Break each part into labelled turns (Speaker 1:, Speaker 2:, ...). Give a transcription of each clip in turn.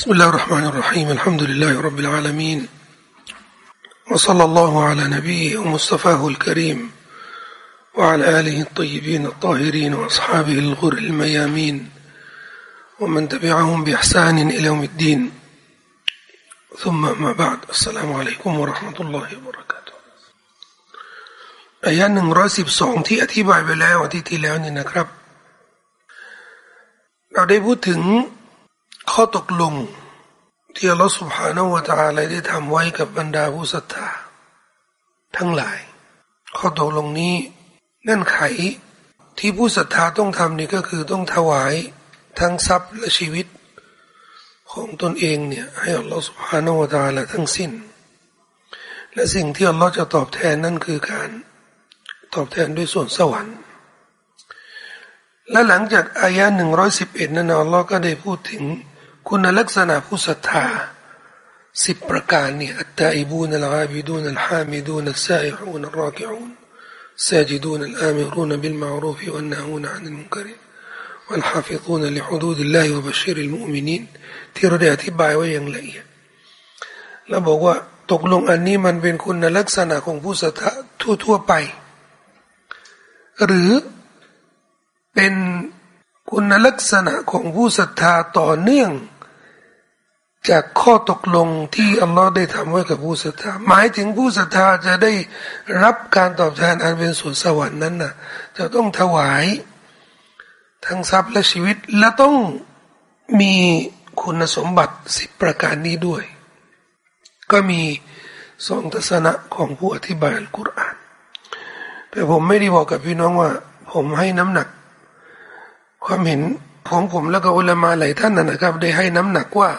Speaker 1: بسم الله الرحمن الرحيم الحمد لله رب العالمين وصلى الله على نبيه ومصطفاه الكريم وعلى آله الطيبين الطاهرين وأصحابه الغر الميامين ومن تبعهم بإحسان إلى يوم الدين ثم ما بعد السلام عليكم ورحمة الله وبركاته อายะหนึ่งร้อยสิบสองที่อธิบายไปแล้วอาทิตย์ที่แล้วนี่นะครับ เราได้พูดถึง ข้อตกลงที่อัลลอฮฺสุบฮานาวะตะอาลาได้ทำไว้กับบรรดาผู้ศรัทธาทั้งหลาย ข้อตกลงนี้เงื่อนไขที่ผู้ศรัทธาต้องทำนี่ก็คือต้องถวายทั้งทรัพย์และชีวิต ของตนเองเนี่ยให้อัลลอฮฺสุบฮานาวะตะอาลาทั้งสิ้น และสิ่งที่อัลลอฮฺจะตอบแทนนั่นคือการตอบแทนด้วยส่วนสวรรค์ และหลังจากอายะหนึ่งร้อยสิบเอ็ดนั้นอัลลอฮ์ก็ได้พูดถึง คุณลักษณะผู้ศรัทธาสิบประการเนี่ยالتائبون العابدون الحامدون السائحون الراكعون الساجدون الآمرون بالمعروف والناهون عن المنكر والحافظون لحدود الله وبشر المؤمنينที่เราได้อธิบายไว้อย่างละเอียดแล้วบอกว่าตกลงอันนี้มันเป็นคุณลักษณะของผู้ศรัทธาทั่วๆไป หรือเป็นคุณลักษณะของผู้ศรัทธาต่อเนื่อง จากข้อตกลงที่อัลลอฮ์ได้ทำไว้กับผู้ศรัทธาหมายถึงผู้ศรัทธาจะได้รับการตอบแทนอันเป็นส่วนสวรรค์นั้นนะ่ะ จะต้องถวายทั้งทรัพย์และชีวิตและต้องมีคุณสมบัติสิบประการนี้ด้วย ก็มีสองทัศนะของผู้อธิบายอัลกุรอานแต่ผมไม่ได้บอกกับพี่น้องว่า ผมให้น้ำหนัก ความเห็นของผมแล้วก็อุลามาหลายท่านนะครับ ได้ให้น้ำหนักว่า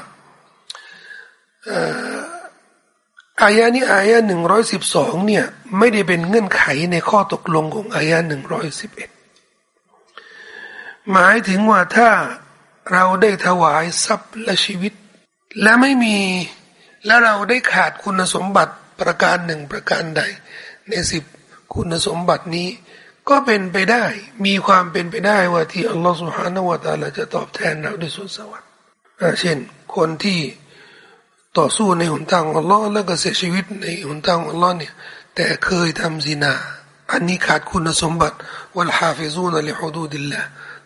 Speaker 1: อายะนี้อายะหนึ่งร้อยสิบสองเนี่ย ไม่ได้เป็นเงื่อนไขในข้อตกลงของอายะหนึ่งร้อยสิบเอ็ดหมายถึงว่าถ้าเราได้ถวายทรัพย์และชีวิต และไม่มีและเราได้ขาดคุณสมบัติประการหนึ่งประการใด ในสิบคุณสมบัตินี้ ก็เป็นไปได้มีความเป็นไปได้ว่าที่อัลลอฮฺสุฮานวะตาลาจะตอบแทนเราด้วยส่วนสวรรค์เช่น คนที่ ต่อสู้ในหนทางอัลลอฮ์แล้วก็เสียชีวิตในหนทางอัลลอฮ์เนี่ยแต่เคยทำซินา อันนี้ขาดคุณสมบัติوالحافظون لحدود الله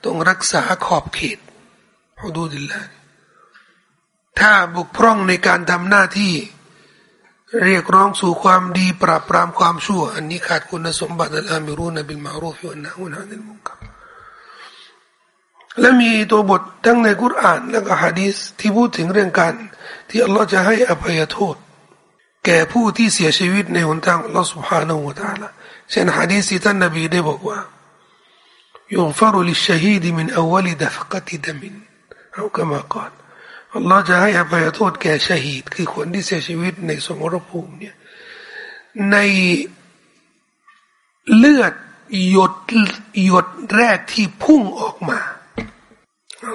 Speaker 1: ต้องรักษาขอบเขตحدود اللهถ้าบกพร่องในการทำหน้าที่ เรียกร้องสู่ความดีปราบปรามความชั่ว อันนี้ขาดคุณสมบัติالآمرون بالمعروف والناهون عن المنكرและมีตัวบททั้งในกุรอาน และก็ฮะดีษที่พูดถึงเรื่องการ ที่อัลลอฮ์จะให้อภัยโทษ แก่ผู้ที่เสียชีวิตในหนทางอัลลอฮ์สุบฮานาอูตาละเช่นฮะดีษที่ท่านนบีได้บอกว่ายุฟรุลิชฮีดีมินอวลิดะฟกติดมินเอาคำก่อนอัลลอฮ์จะให้อภัยโทษแก่ชฮีดคือคนที่เสียชีวิตในสมรภูมิเนี่ยในเลือดหยดหยดแรกที่พุ่งออกมา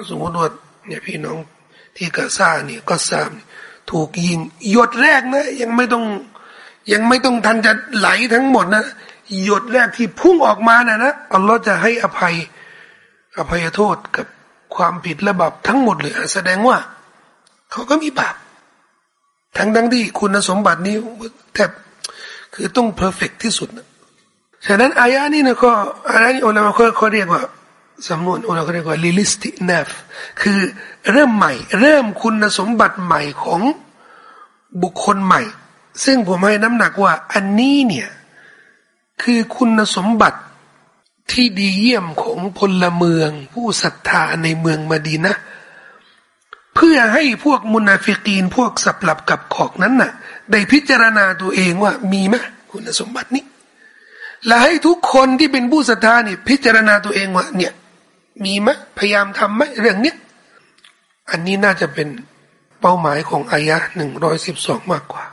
Speaker 1: สมมติว่าเนี่ยพี่น้อง ที่กาซาเนี่ยก็ซามถูกยิงหยดแรกนะยังไม่ต้องยังไม่ต้องทันจะไหลทั้งหมดนะหยดแรกที่พุ่งออกมานะนะอัลลอฮ์จะให้อภัย อภัยโทษกับความผิดและบาปทั้งหมดเลยแสดงว่า เขาก็มีบาปทั้งทั้งที่คุณสมบัตินี้แทบคือต้องเพอร์เฟกที่สุดนะฉะนั้นอายะนี้นะก็อายะนี้อัลลอฮ์เขาเรียกว่า สำนวนเราเรียกว่าللاستئنافคือเริ่มใหม่ เริ่มคุณสมบัติใหม่ของบุคคลใหม่ ซึ่งผมให้น้ำหนักว่าอันนี้เนี่ย คือคุณสมบัติที่ดีเยี่ยมของพลเมือง ผู้ศรัทธาในเมืองมะดีนะฮ์เพื่อให้พวกมุนาฟิกีนพวกสับปลับกลับกลอกนั้นน่ะ ได้พิจารณาตัวเองว่ามีไหมคุณสมบัตินี้ และให้ทุกคนที่เป็นผู้ศรัทธานี่พิจารณาตัวเองว่าเนี่ย มีไหมพยายามทำไหมเรื่องนี้อันนี้น่าจะเป็นเป้าหมายของอายะหนึ่งร้อยสิบสองมากกว่า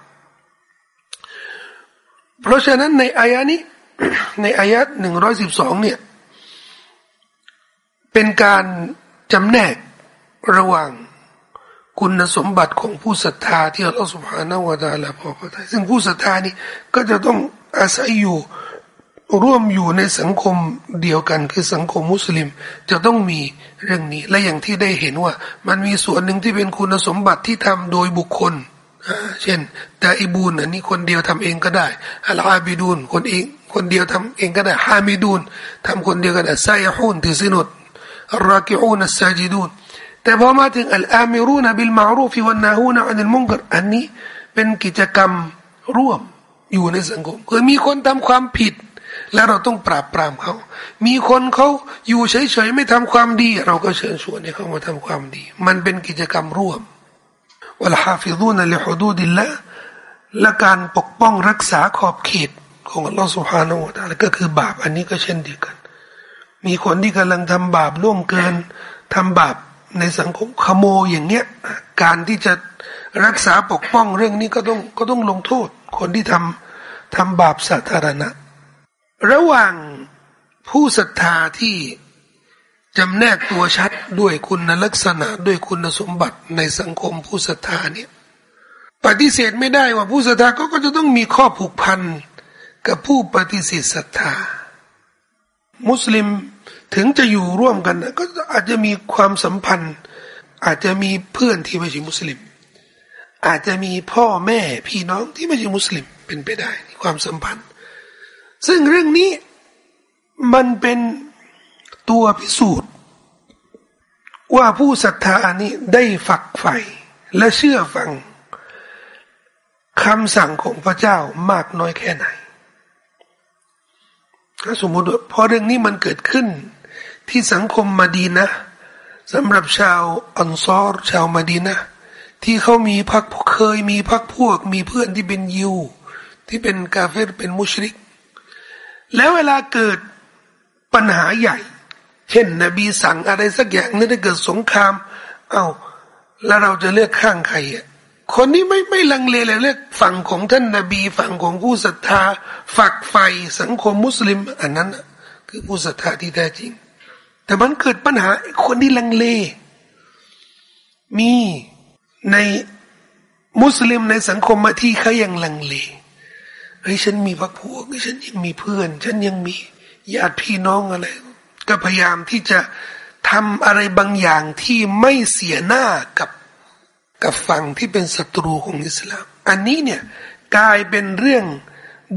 Speaker 1: เพราะฉะนั้นในอายะนี้ ในอายะหนึ่งร้อยสิบสองเนี่ย เป็นการจำแนกระหว่างคุณสมบัติของผู้ศรัทธาที่อัลลอฮฺสุบฮานาวะตาลาพอพอใจซึ่งผู้ศรัทธานี่ก็จะต้องอาศัยอยู่ ร่วมอยู่ในสังคมเดียวกันคือสังคมมุสลิม จะต้องมีเรื่องนี้ และอย่างที่ได้เห็นว่า มันมีส่วนหนึ่งที่เป็นคุณสมบัติที่ทำโดยบุคคล เช่นแต่อิบูนอันนี้คนเดียวทำเองก็ได้อัลอาบิดูนคนเองคนเดียวทำเองก็ได้ฮามิดูนทำคนเดียวก็ได้ไซยฮูนถือสินุดอัลรากิอูนอัลซาจิดูนแต่พอมาถึงอัลอามิรูนบิลมารูฟิวันนาฮูนอันมุงกรอันนี้เป็นกิจกรรมร่วมอยู่ในสังคมคือมีคนทำความผิด แล้วเราต้องปราบปรามเขา มีคนเขาอยู่เฉยๆไม่ทำความดี เราก็เชิญชวนให้เขามาทำความดี มันเป็นกิจกรรมร่วมวลฮาฟิซูนลิฮุดูดิลละและการปกป้องรักษาขอบเขตของอัลลอฮฺสุฮานาอัลก็คือบาป อันนี้ก็เช่นเดียวกัน มีคนที่กำลังทำบาปร่วมเกินทำบาปในสังคมขโมยอย่างเงี้ย การที่จะรักษาปกป้องเรื่องนี้ก็ต้องก็ต้องลงโทษ คนที่ทำทำบาปสาธารณะ ระหว่างผู้ศรัทธาที่จำแนกตัวชัดด้วยคุณลักษณะด้วยคุณสมบัติในสังคมผู้ศรัทธาเนี่ยปฏิเสธไม่ได้ว่าผู้ศรัทธาก็จะต้องมีข้อผูกพันกับผู้ปฏิเสธศรัทธา มุสลิมถึงจะอยู่ร่วมกันก็อาจจะมีความสัมพันธ์ อาจจะมีเพื่อนที่ไม่ใช่มุสลิม อาจจะมีพ่อแม่พี่น้องที่ไม่ใช่มุสลิมเป็นไปได้ความสัมพันธ์ ซึ่งเรื่องนี้มันเป็นตัวพิสูจน์ ว่าผู้ศรัทธานี้ได้ฝักใฝ่และเชื่อฟังคำสั่งของพระเจ้ามากน้อยแค่ไหนถ้าสมมติว่าพอเรื่องนี้มันเกิดขึ้น ที่สังคมมาดีนะสำหรับชาวอันซอร์ชาวมาดีนะที่เขามีพักเคยมีพักพวก มีเพื่อนที่เป็นยิว ที่เป็นกาเฟรเป็นมุชริก แล้วเวลาเกิดปัญหาใหญ่ เช่น นบีสั่งอะไรสักอย่างนึกได้เกิดสงคราม เอา้าแล้วเราจะเลือกข้างใครอะคนนี้ไม่ไม่ลังเลเลยเลือกฝั่งของท่านนาบีฝั่งของผู้ศรัทธาฝักใฝ่สังคมมุสลิม อันนั้นคือผู้ศรัทธาที่แท้จริง แต่มันเกิดปัญหาคนที่ลังเล มีในมุสลิมในสังคมมาที่เขายังลังเล เฮ้ยฉันมีพักพวกฉันยังมีเพื่อน ฉันยังมีญาติพี่น้องอะไร ก็พยายามที่จะทำอะไรบางอย่างที่ไม่เสียหน้ากับกับฝั่งที่เป็นศัตรูของอิสลาม อันนี้เนี่ยกลายเป็นเรื่อง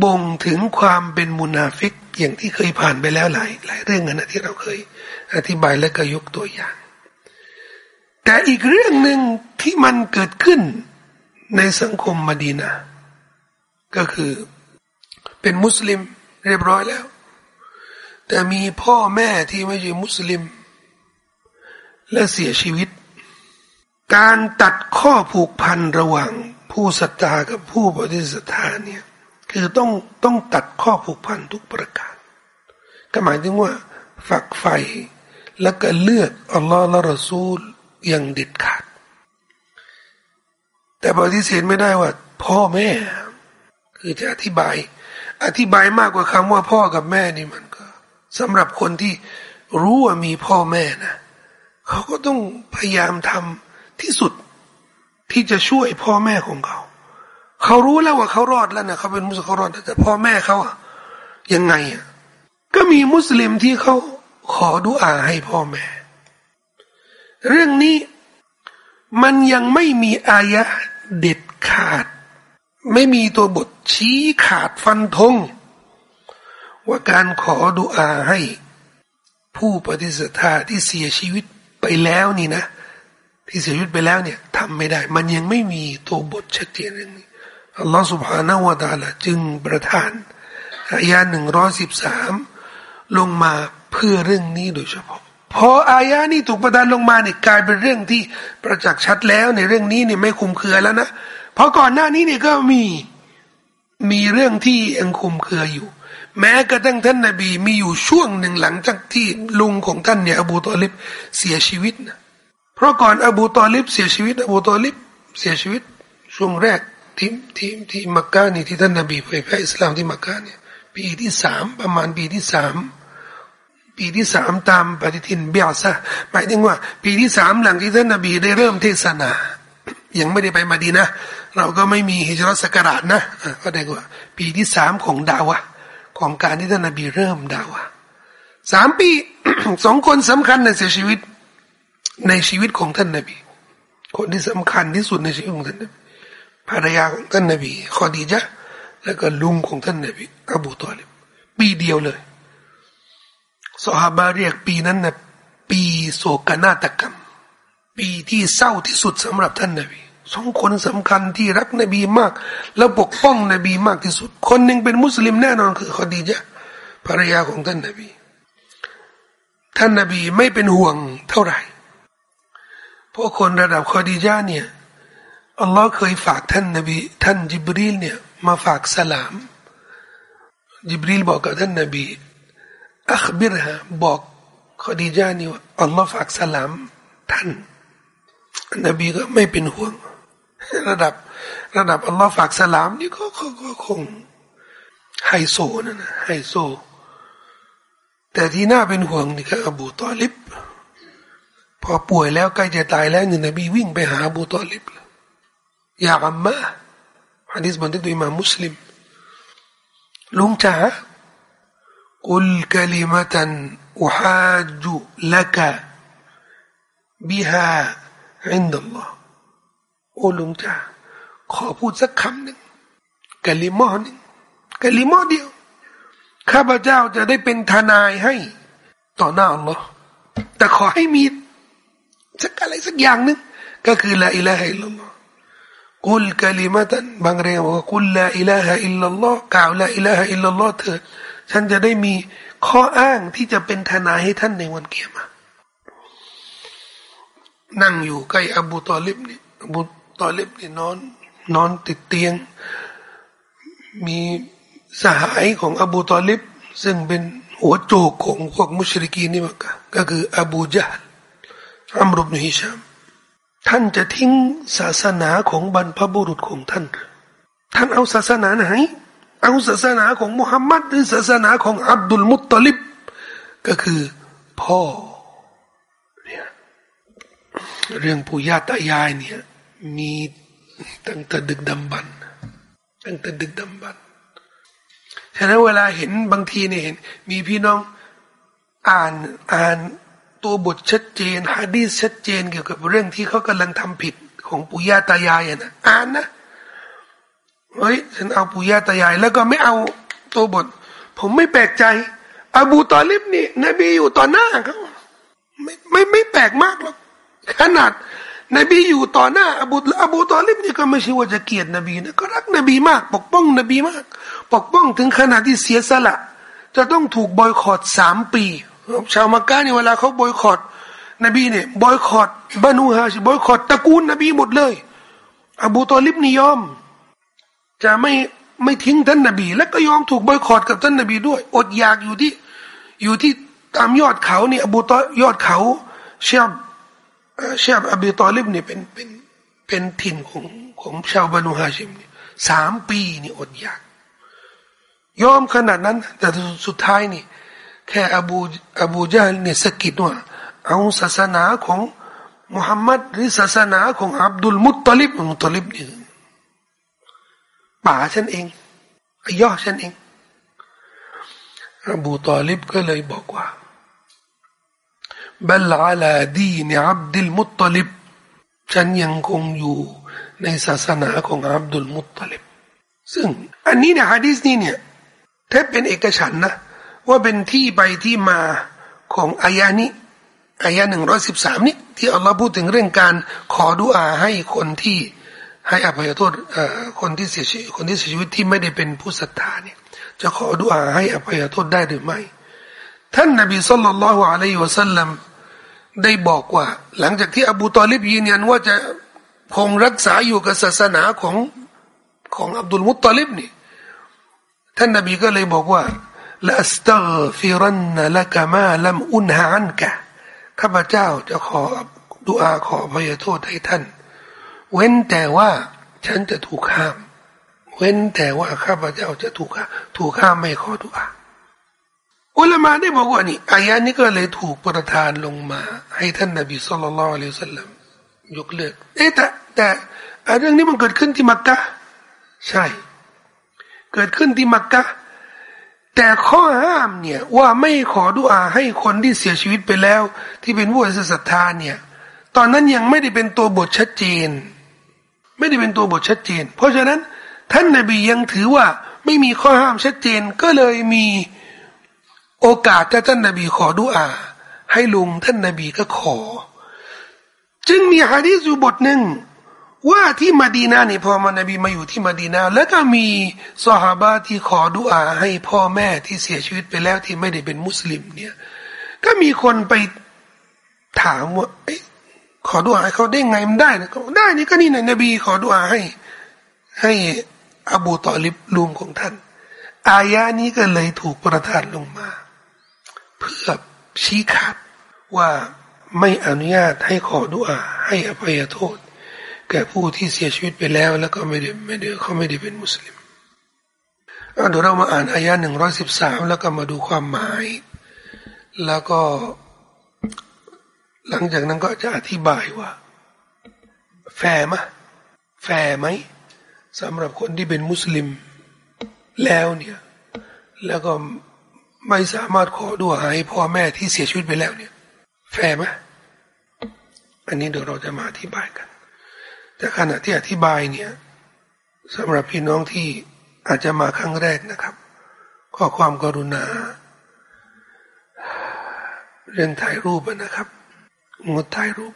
Speaker 1: บ่งถึงความเป็นมุนาฟิกอย่างที่เคยผ่านไปแล้วหลายหลายเรื่องนะที่เราเคย อธิบายและก็ยกตัวอย่าง แต่อีกเรื่องหนึ่งที่มันเกิดขึ้นในสังคมมดีนา ก็คือ เป็นมุสลิมเรียบร้อยแล้ว แต่มีพ่อแม่ที่ไม่ใช่มุสลิม และเสียชีวิต การตัดข้อผูกพันระหว่างผู้ศรัทธากับผู้ปฏิสัทธาเนี่ยคือต้องต้องตัดข้อผูกพันทุกประการก็หมายถึงว่าฝักใฝ่แล้วก็เลือกอัลลอฮ์และรอซูลอย่างเด็ดขาด แต่ปฏิเสธไม่ได้ว่า พ่อแม่ คือจะอธิบาย อธิบายมากกว่าคำว่าพ่อกับแม่นี่มันก็สำหรับคนที่รู้ว่ามีพ่อแม่นะเขาก็ต้องพยายามทำที่สุดที่จะช่วยพ่อแม่ของเขา เขารู้แล้วว่าเขารอดแล้วนะเขาเป็นมุสลิมเขารอดแต่พ่อแม่เขาอะยังไงอะก็มีมุสลิมที่เขาขอดุอาให้พ่อแม่ เรื่องนี้มันยังไม่มีอายะเด็ดขาด ไม่มีตัวบทชี้ขาดฟันธงว่าการขอดุอาให้ ผู้ปฏิเสธาที่เสียชีวิตไปแล้วนี่นะ ที่เสียชีวิตไปแล้วเนี่ยทำไม่ได้ มันยังไม่มีตัวบทชัดเจนเรื่องนี้อัลลอฮฺสุบฮานาวะตาละจึงประทานอายาหนึ่งร้อยสิบสามลงมาเพื่อเรื่องนี้โดยเฉพาะพออายานี้ถูกประทานลงมาเนี่ยกลายเป็นเรื่องที่ประจักษ์ชัดแล้วในเรื่องนี้เนี่ยไม่คุมเครือแล้วนะ เพราะก่อนหน้านี้เนี่ยก็มีมีเรื่องที่ยังคุมเครืออยู่ แม้กระทั่งท่านนาบีมีอยู่ช่วงหนึ่งหลังจากที่ลุงของท่านเนี่ยอบูตอลิบเสียชีวิตนะเพราะก่อนอบูตอลิบเสียชีวิต อบูตอลิบเสียชีวิต ช่วงแรกที่ที่ที่มักกะนี่ที่ท่านนบีเผยแผ่อิสลามที่มักกะเนี่ยปีที่สามประมาณปีที่สามปีที่สามตามปฏิทินเบียซะหมายถึงว่า ปีที่สามหลังที่ท่านนบีได้เริ่มเทศนา ยังไม่ได้ไปมาดีนะ เราก็ไม่มีฮิจรัสกราชนะก็ได้ว่า ปีที่สามของดาวะของการที่ท่านนบีเริ่มดาวะสามปีสองคนสำคัญในเสียชีวิตในชีวิตของท่านนบี คนที่สำคัญที่สุดในชีวิตของท่านนบีภรรยาของท่านนบีขอดีจ้ะแล้วก็ลุงของท่านนบีอบูตอลิบปีเดียวเลยสฮาบาเรียกปีนั้นนะปีโศกนาฏกรรม ปีที่เศร้าที่สุดสำหรับท่านนบีสองคนสำคัญที่รักนบีมาก แล้วปกป้องนบีมากที่สุด คนหนึ่งเป็นมุสลิมแน่นอนคือขอดีจ้ะภรรยาของท่านนบี ท่านนบีไม่เป็นห่วงเท่าไหร่พราะคนระดับขอดีจ้าเนี่ยอัลลอฮ์เคยฝากท่านนบี ท่านจิบรีลเนี่ยมาฝากสลาม จิบรีลบอกกับท่านนบีأخبرهاบอกคอดีญะฮ์นี่ว่าอัลลอฮ์ฝากสลามท่าน นบีก็ไม่เป็นห่วง ระดับ ระดับอัลลอฮ์ฝากสลามนี่ก็ก็คงไฮโซนะนะไฮโซ แต่ที่น่าเป็นห่วงนี่คืออบูตอลิบ พอป่วยแล้วใกล้จะตายแล้วนี่นบีวิ่งไปหาอบูตอลิบอยากอัมมาฮะดิษบันทึกโดยมามุสลิม ลุงจ๋า อินดัลลอฮ์โอ้ลุงจ้าขอพูดสักคำหนึ่งกะลิมอหนึ่งกะลิมอเดียว ข้าพเจ้าจะได้เป็นทนายให้ต่อหน้าอัลลอฮ์แต่ขอให้มีสักอะไรสักอย่างหนึ่งก็คือلا إله إلا الله قل كلمةบางเรียกว่าقل لا إله إلا اللهกล่าวละอิละฮ์อิลลัลลอฮ์เถิฉันจะได้มีข้ออ้างที่จะเป็นทนายให้ท่านในวันกิยามะฮ์ นั่งอยู่ใกล้อบูตอลิบนี่อบูตอลิบนี่นอน นอนติดเตียง มีสหายของอบูตอลิบ ซึ่งเป็นหัวโจกของพวกมุชริกีนี่มาก็คืออบูจัลอัมรุบนฮิชามท่านจะทิ้งศาสนาของบรรพบุรุษของท่าน ท่านเอาศาสนาไหน เอาศาสนาของมุฮัมมัดหรือศาสนาของอับดุลมุตตลิบ ก็คือพ่อ เรื่องปู่ย่าตายายเนี่ย มีตั้งแต่ดึกดำบรรตั้งแต่ดึกดำบรรฉะนั้นเวลาเห็นบางทีเนี่ยเห็น มีพี่น้องอ่านอ่านตัวบทชัดเจนฮะดีชัดเจนเกี่ยวกับเรื่องที่เขากำลังทำผิดของปู่ย่าตายายนะอ่านนะเฮ้ยฉันเอาปู่ย่าตายาย แล้วก็ไม่เอาตัวบท ผมไม่แปลกใจ อบูตอลิบนี่นบีอยู่ต่อหน้าเขาไม่ไม่ไม่แปลกมากหรอก ขนาดนบีอยู่ต่อหน้าอบูอบูตอลิบนี่ก็ไม่ใช่ว่าจะเกลียดนบีนะก็รักนบีมาก ปกป้องนบีมาก ปกป้องถึงขนาดที่เสียสละ จะต้องถูกบอยคอรดสามปี ชาวมักกะนี่เวลาเขาบอยคอรดนบีเนี่ยบอยคอรดบานูฮาชิบอยคอรดตระกูลนบีหมดเลย อบูตอลิบนี่ยอม จะไม่ไม่ทิ้งท่านนบี และก็ยอมถูกบอยคอรดกับท่านนบีด้วย อดอยากอยู่ที่อยู่ที่ตามยอดเขานี่อบูตอยอดเขาเชียบ เชียบอบีตอลิบเนี่ยเป็นเป็นเป็นถิ่นของของชาวบานูฮาชิมนี่สามปีนี่อดอยาก ยอมขนาดนั้น แต่สุดท้ายนี่แค่อบูอบูจาลเนี่ยสกิดว่าเอาศาสนาของมุฮัมมัดหรือศาสนาของอับดุลมุตตลิบมุตตลิบนี่ป่าฉันเองอ้ย่อฉันเองอบูตอลิบก็เลยบอกว่า บัลอาลาดีนอับดุลมุตตลิบฉันยังคงอยู่ในศาสนาของอับดุลมุตตลิบซึ่งอันนี้เนี่ยฮะดีสนี้เนี่ยแทบเป็นเอกฉันนะ ว่าเป็นที่ไปที่มาของอายานี้อายาหนึ่งร้อยสิบสามนี้ที่อัลลอฮ์พูดถึงเรื่องการขอดุอาให้คนที่ให้อภัยโทษคนที่เสียชีวิตคนที่เสียชีวิตที่ไม่ได้เป็นผู้ศรัทธาเนี่ย จะขอดุอาให้อภัยโทษได้หรือไม่ ท่านนบีสุลต่านละฮ์อะลัยฮิวะสัลลัม ได้บอกว่า หลังจากที่อบูตอลิบยืนยันว่าจะคงรักษาอยู่กับศาสนาของของอับดุลมุตตอลิบนี่ท่านนบีก็เลยบอกว่าละสตัฟิรันละกามาลัมอุนฮาอันกะข้าพเจ้าจะขอดุอาขออภัยโทษให้ท่าน เว้นแต่ว่าฉันจะถูกห้าม เว้นแต่ว่าข้าพเจ้าจะถูกถูกห้ามไม่ขอดุอา อุลามาได้บอกว่านี่อายะนี้ก็เลยถูกประทานลงมา ให้ท่านนบีสุลต่านละอัลลอฮฺสัลลัมยกเลิกเอ๊ะแต่แต่เรื่องนี้มันเกิดขึ้นที่มักกะใช่ เกิดขึ้นที่มักกะแต่ข้อห้ามเนี่ยว่าไม่ขอดุอาให้คนที่เสียชีวิตไปแล้ว ที่เป็นผู้ศรัทธาเนี่ย ตอนนั้นยังไม่ได้เป็นตัวบทชัดเจน ไม่ได้เป็นตัวบทชัดเจน เพราะฉะนั้นท่านนาบียังถือว่าไม่มีข้อห้ามชัดเจนก็เลยมี โอกาสถ้าท่านนาบีขอดุอา ให้ลุงท่านนาบีก็ขอ จึงมีฮะดีษอยู่บทหนึ่งว่าที่มาดีนาเนี่ยพอมานบีมาอยู่ที่มาดีนา แล้วก็มีสหาบะที่ขอดุอาให้พ่อแม่ที่เสียชีวิตไปแล้วที่ไม่ได้เป็นมุสลิมเนี่ย ก็มีคนไปถามว่าขอดุอาให้เขาได้ไงมันได้นะเขาได้นี่ก็นี่นะนบีขอดุอาให้ ให้อบูตอลิบลุงของท่าน อายานี้ก็เลยถูกประทานลงมา เพื่อชี้ขาดว่าไม่อนุญาตให้ขอดุอาให้อภัยโทษ แก่ผู้ที่เสียชีวิตไปแล้ว แล้วก็ไม่ได้ไม่ได้เขาไม่ได้เป็นมุสลิมเดี๋ยวเรามาอ่านอายะหนึ่งร้อยสิบสามแล้วก็มาดูความหมาย แล้วก็ หลังจากนั้นก็จะอธิบายว่า แฟร์มะแฟร์ไหมสำหรับคนที่เป็นมุสลิมแล้วเนี่ย แล้วก็ ไม่สามารถขอดุอาอ์ให้พ่อแม่ที่เสียชีวิตไปแล้วเนี่ย แฟร์ไหมอันนี้เดี๋ยวเราจะมาอธิบายกัน แต่ขณะที่อธิบายเนี่ยสำหรับพี่น้องที่อาจจะมาครั้งแรกนะครับข้อความกรุณา เรื่องถ่ายรูปนะครับ งดถ่ายรูป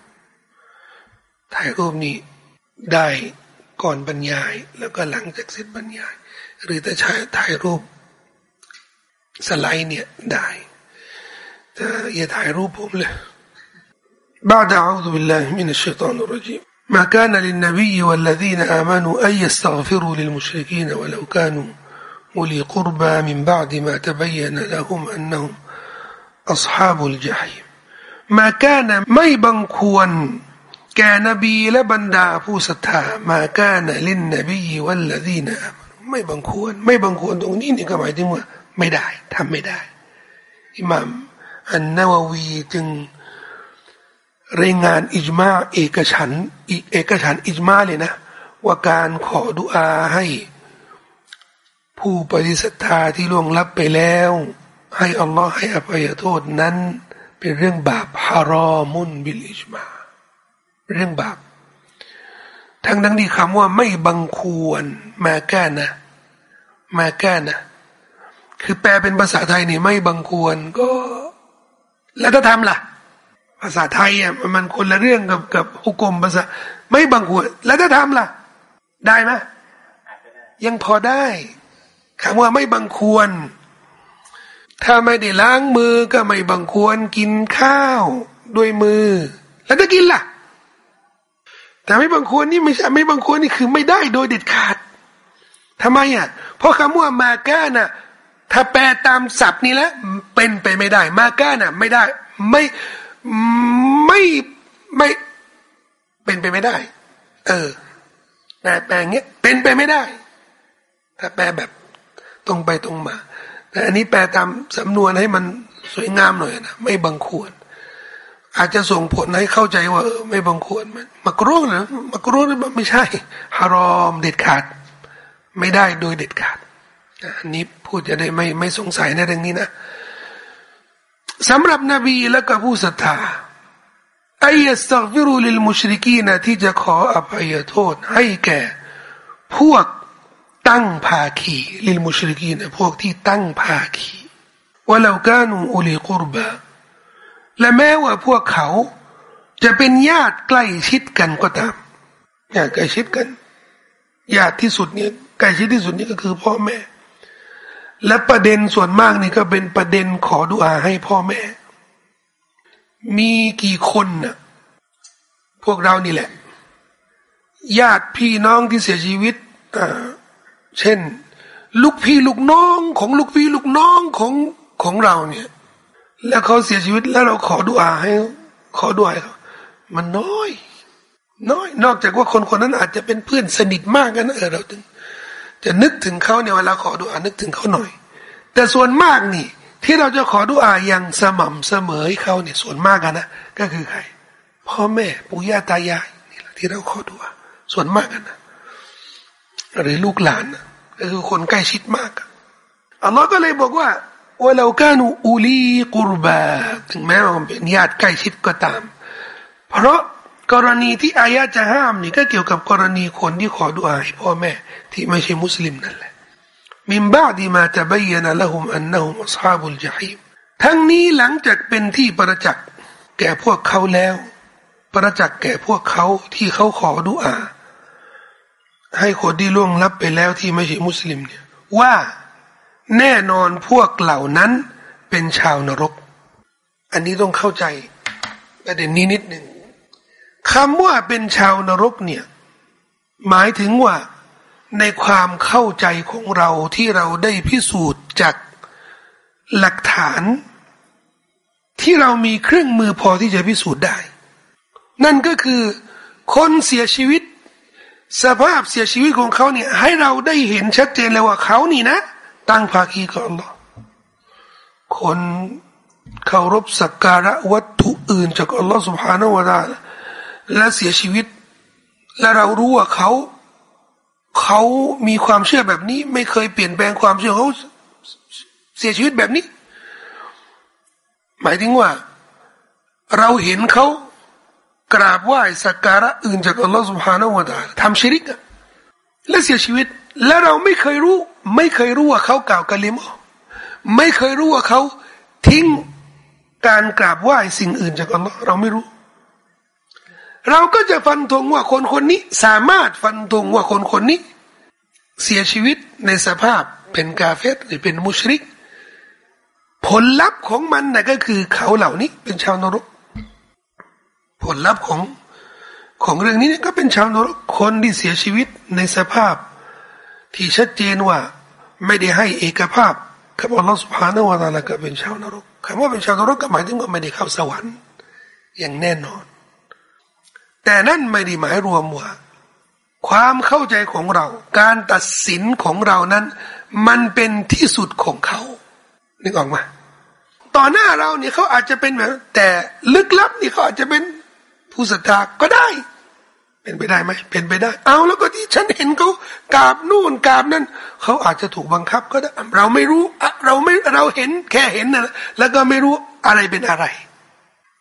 Speaker 1: ถ่ายรูปนี้ได้ก่อนบรรยาย แล้วก็หลังจากเสร็จบรรยาย หรือถ้าใช้ถ่ายรูป สไลด์เนี่ยได้แต่อย่าถ่ายรูปผมเลย بعد أعوذ بالله من الشيطان الرجيم ما كان للنبي والذين آمنوا أن يستغفروا للمشركين ولو كانوا أولي قربى من بعد ما تبين لهم أنهم أصحاب الجحيم ما كان مي بنكون كان نبي لبندا فوستا ما كان للنبي والذين آمنوا مي بنكون مي بنكون ตรงนี้นี่ก็หมายถึงว่า ไม่ได้ทำไม่ได้ อิหม่ามอันนาววีจึงรายงานอิจมาเอกฉันเอกฉันอิจมาเลยนะ ว่าการขอดุอาให้ ผู้ปฏิสัทธาที่ล่วงลับไปแล้ว ให้อัลลอฮ์ให้อภัยโทษนั้น เป็นเรื่องบาปฮารอมุนบิลอิจมา เรื่องบาปทั้งทั้งที่คำว่าไม่บังควรมาแก้นะ มาแก้นะ คือแปลเป็นภาษาไทยนี่ไม่บังควรก็ แล้วถ้าทำล่ะ ภาษาไทยอะมันคนละเรื่องกับกับฮุกกลมภาษา ไม่บังควร แล้วถ้าทำล่ะ ได้ไหมยังพอได้คำว่าไม่บังควร ถ้าไม่ได้ล้างมือก็ไม่บังควรกินข้าวด้วยมือ แล้วถ้ากินล่ะ แต่ไม่บังควรนี่ไม่ใช่ไม่บังควรนี่คือไม่ได้โดยเด็ดขาดทำไมอะเพราะคำว่ามาก้าน่ะ ถ้าแปลตามศัพท์นี่แล้วเป็นไปไม่ได้ มาก้าน่ะ ไม่ได้ ไม่ไม่ไม่เป็นไปไม่ได้ เออแปลแปลงเงี้ยเป็นไปไม่ได้ ถ้าแปลแบบตรงไปตรงมา แต่อันนี้แปลตามสำนวนให้มันสวยงามหน่อยนะไม่บังควร อาจจะส่งผลให้เข้าใจว่าเออไม่บังควรมันมักรุหรือมักรุหรือไม่ใช่ฮารอมเด็ดขาด ไม่ได้โดยเด็ดขาด อันนี้พูดจะได้ไม่ไม่สงสัยในเรื่องนี้นะสำหรับนบีและก็ผู้ศรัทธาไอายสตัฟิรุลิลมุชริกีนที่จะขออภัยโทษ ให้แก่ พวกตั้งภาคีลิลมุชริกีนพวกที่ตั้งภาคีว่าเรากานุอุลีกุรบาและแม้ว่าพวกเขาจะเป็นญาติใกล้ชิดกันก็ตามญาติใกล้ชิดกันญาติที่สุดเนี่ยใกล้ชิดที่สุดนี่ก็คือพ่อแม่ และประเด็นส่วนมากนี่ก็เป็นประเด็นขอดุอาให้พ่อแม่ มีกี่คนน่ะพวกเรานี่แหละ ญาติพี่น้องที่เสียชีวิตอ่าเช่น ลูกพี่ลูกน้องของลูกพี่ลูกน้องของของเราเนี่ย แล้วเขาเสียชีวิตแล้วเราขอดุอาให้ ขอดุอาเขามันน้อย น้อย นอกจากว่าคนคนนั้นอาจจะเป็นเพื่อนสนิทมากกันเออเราถึง จะนึกถึงเขาเนี่ยเวลาขอดุอานึกถึงเขาหน่อย แต่ส่วนมากนี่ ที่เราจะขอดุอาอย่างสม่ำเสมอให้เขาเนี่ยส่วนมากกันนะก็คือใครพ่อแม่ปู่ย่าตายายนี่แหละที่เราขอดุอาส่วนมากกันนะหรือลูกหลานก็คือคนใกล้ชิดมากอัลลอฮ์ก็เลยบอกว่าว่าเรากานูอูลีกุรบาถึงแม้ว่าเป็นญาติใกล้ชิดก็ตาม เพราะ กรณีที่อายะจะห้ามนี่ก็เกี่ยวกับกรณีคนที่ขอดุอาให้พ่อแม่ ที่ไม่ใช่มุสลิมนั่นแหละมิมบาดีมาจะบยนะละหุมอันนะหุมอัศฮาบุลจฮีมทั้งนี้หลังจากเป็นที่ประจักษ์แก่พวกเขาแล้ว ประจักษ์แก่พวกเขาที่เขาขอดุอา ให้คนที่ล่วงลับไปแล้วที่ไม่ใช่มุสลิมเนี่ยว่าแน่นอนพวกเหล่านั้นเป็นชาวนรก อันนี้ต้องเข้าใจประเด็นนี้นิดหนึ่ง คำว่าเป็นชาวนรกเนี่ย หมายถึงว่าในความเข้าใจของเราที่เราได้พิสูจน์จากหลักฐาน ที่เรามีเครื่องมือพอที่จะพิสูจน์ได้ นั่นก็คือคนเสียชีวิต สภาพเสียชีวิตของเขาเนี่ยให้เราได้เห็นชัดเจนเลยว่าเขานี่นะ ตั้งภาคีกับอัลลอฮ์คนเคารพสักการะวัตถุอื่นจากอัลลอฮ์สุบฮานาวะตา และเสียชีวิต และเรารู้ว่าเขาเขามีความเชื่อแบบนี้ ไม่เคยเปลี่ยนแปลงความเชื่อเขาเสียชีวิตแบบนี้ หมายถึงว่า เราเห็นเขากราบไหว้สักการะอื่นจากอัลลอฮฺสุบฮานาอูตาทำชิริกและเสียชีวิต และเราไม่เคยรู้ ไม่เคยรู้ว่าเขากล่าวกะลิมไม่เคยรู้ว่าเขาทิ้งการกราบไหว้สิ่งอื่นจากอัลลอฮ์เราไม่รู้ เราก็จะฟันธงว่าคนคนนี้ สามารถฟันธงว่าคนคนนี้ เสียชีวิตในสภาพเป็นกาเฟตหรือเป็นมุชริก ผลลัพธ์ของมันนะก็คือเขาเหล่านี้เป็นชาวนรก ผลลัพธ์ของของเรื่องนี้ก็เป็นชาวนรกคนที่เสียชีวิตในสภาพ ที่ชัดเจนว่าไม่ได้ให้เอกภาพกับอัลลอฮฺสุบฮานาวะตาลาก็เป็นชาวนรกคำว่าเป็นชาวนรกก็หมายถึงว่าไม่ได้เข้าสวรรค์อย่างแน่นอน แต่นั่นไม่ได้หมายรวมว่า ความเข้าใจของเรา การตัดสินของเรานั้น มันเป็นที่สุดของเขานึกออกมาต่อหน้าเราเนี่ยเขาอาจจะเป็นแบบแต่ลึกลับนี่เขาอาจจะเป็นผู้ศรัทธาก็ได้ เป็นไปได้ไหมเป็นไปได้ เอาแล้วก็ที่ฉันเห็นเขากราบนู่นกราบนั่นเขาอาจจะถูกบังคับก็ได้ เราไม่รู้เราไม่เราเห็นแค่เห็นนะแล้วก็ไม่รู้อะไรเป็นอะไร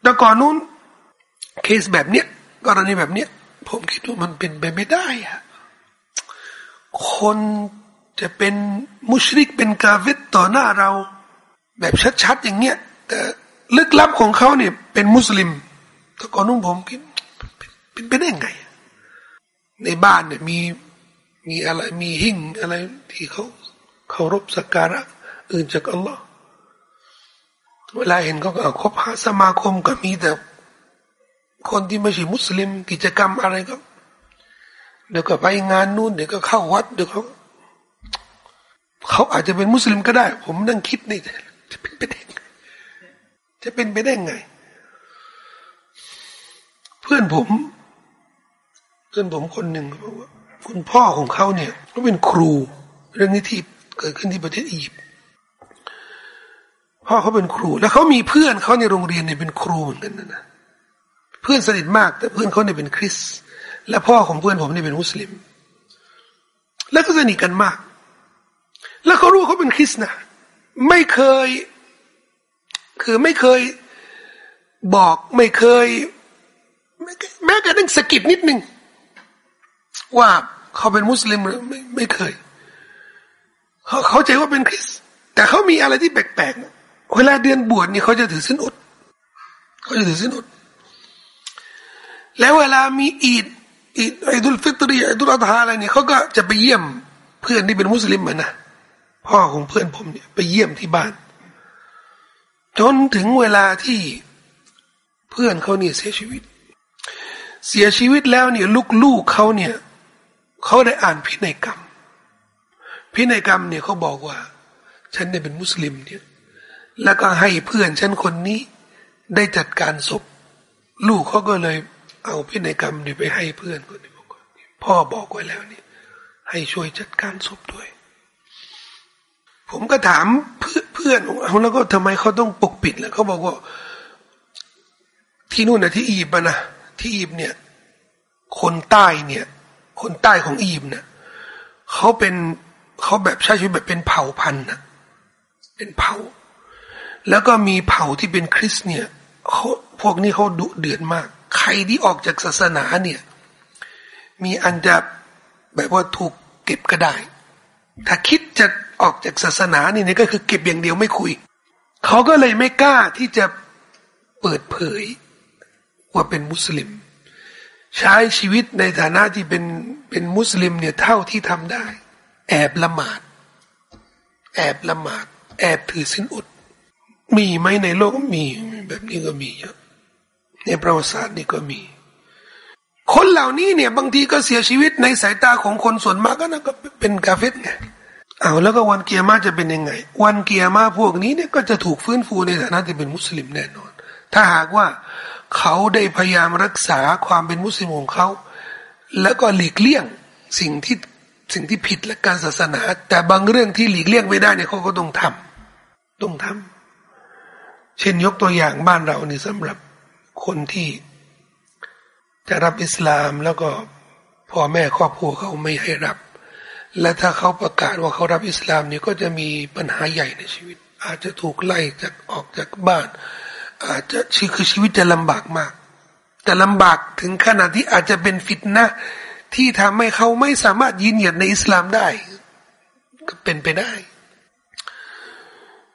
Speaker 1: แต่ก่อนนู้นเคสแบบเนี้ย กรณีแบบเนี้ยผมคิดว่ามันเป็นไปไม่ได้อะคนจะเป็นมุชริกเป็นกาเวตต่อหน้าเรา แบบชัดๆอย่างเงี้ย แต่ลึกลับของเขาเนี่ย เป็นมุสลิมแต่ก่อนนู้นผมคิดเป็นไปได้ไง ในบ้านเนี่ยมีมีอะไรมีหิ่งอะไรที่เขาเคารพสักการะอื่นจากอัลลอฮ์เวลาเห็นเขาก็คบหาสมาคมก็มีแต่ คนที่ไม่ใช่มุสลิม กิจกรรมอะไรก็เดี๋ยวก็ไปงานนู่นเดี๋ยวก็เข้าวัดเดี๋ยวเขาเขาอาจจะเป็นมุสลิมก็ได้ ผมนั่งคิดนี่จะเป็นไปได้ไงจะเป็นไปได้ไง เพื่อนผม เพื่อนผมคนหนึ่งบอกว่าคุณพ่อของเขาเนี่ยเขาเป็นครู เรื่องนี้ที่เกิดขึ้นที่ประเทศอียิปต์พ่อเขาเป็นครู แล้วเขามีเพื่อนเขาในโรงเรียนเนี่ยเป็นครูเหมือนกันนะ เพื่อนสนิทมาก แต่เพื่อนเขาเนี่ยเป็นคริส และพ่อของเพื่อนผมเนี่ยเป็นมุสลิม แล้วก็สนิทกันมาก แล้วเขารู้เขาเป็นคริสนะไม่เคย คือไม่เคยบอกไม่เคย แม้กระทั่งสกิดนิดนึง ว่าเขาเป็นมุสลิมหรือไม่ไม่เคยเขาเขาใจว่าเป็นคริส แต่เขามีอะไรที่แปลกๆเวลาเดือนบวชนี่เขาจะถือสินอดเขาจะถือสินอด แล้วเวลามีอีดอีดไอดุลฟิตรีไอดุลอัตฮาอะไรเนี่ยเขาก็จะไปเยี่ยมเพื่อนที่เป็นมุสลิมเหมือนนะพ่อของเพื่อนผมเนี่ยไปเยี่ยมที่บ้าน จนถึงเวลาที่เพื่อนเขาเนี่ยเสียชีวิต เสียชีวิตแล้วเนี่ยลูกๆเขาเนี่ยเขาได้อ่านพินัยกรรม พินัยกรรมเนี่ยเขาบอกว่า ฉันเนี่ยเป็นมุสลิมเนี่ยแล้วก็ให้เพื่อนฉันคนนี้ได้จัดการศพ ลูกเขาก็เลย เอาพินัยกรรมนี่ไปให้เพื่อนคนนี้บอกพ่อบอกไว้แล้วนี่ ให้ช่วยจัดการศพด้วย ผมก็ถามเพื่อนเพื่อนเอาแล้วก็ทำไมเขาต้องปกปิดแล้วเขาบอกว่า ที่นู่นนะที่อียิปต์นะที่อียิปต์เนี่ย คนใต้เนี่ย คนใต้ของอียิปต์เนี่ยเขาเป็นเขาแบบใช้ชีวิตแบบเป็นเผ่าพันธุ์นะเป็นเผ่า แล้วก็มีเผ่าที่เป็นคริสเนี่ยเขาพวกนี้เขาดุเดือดมาก ใครที่ออกจากศาสนาเนี่ย มีอันจะแบบว่าถูกเก็บก็ได้ ถ้าคิดจะออกจากศาสนานี่ก็คือเก็บอย่างเดียวไม่คุย เขาก็เลยไม่กล้าที่จะเปิดเผยว่าเป็นมุสลิม ใช้ชีวิตในฐานะที่เป็นเป็นมุสลิมเนี่ยเท่าที่ทำได้ แอบละหมาด แอบละหมาด แอบถือสินอดมีไหมในโลกมีแบบนี้ก็มีเยอะ ในประวัติศาสตร์นี่ก็มี คนเหล่านี้เนี่ย บางทีก็เสียชีวิตในสายตาของคนส่วนมากก็นะก็เป็นกาเฟตไงเอาแล้วก็วันเกียร์มาจะเป็นยังไง วันเกียร์มาพวกนี้เนี่ยก็จะถูกฟื้นฟูในฐานะที่เป็นมุสลิมแน่นอน ถ้าหากว่าเขาได้พยายามรักษาความเป็นมุสลิมของเขา แล้วก็หลีกเลี่ยงสิ่งที่สิ่งที่ผิดและการศาสนา แต่บางเรื่องที่หลีกเลี่ยงไม่ได้เนี่ยเขาก็ต้องทำต้องทำเช่นยกตัวอย่างบ้านเรานี่สำหรับ คนที่จะรับอิสลามแล้วก็พ่อแม่ครอบครัวเขาไม่ให้รับ และถ้าเขาประกาศว่าเขารับอิสลามเนี่ยก็จะมีปัญหาใหญ่ในชีวิต อาจจะถูกไล่จากออกจากบ้าน อาจจะชีคือชีวิตจะลำบากมาก แต่ลำบากถึงขนาดที่อาจจะเป็นฟิตนะที่ทำให้เขาไม่สามารถยืนหยัดในอิสลามได้ ก็เป็นไปได้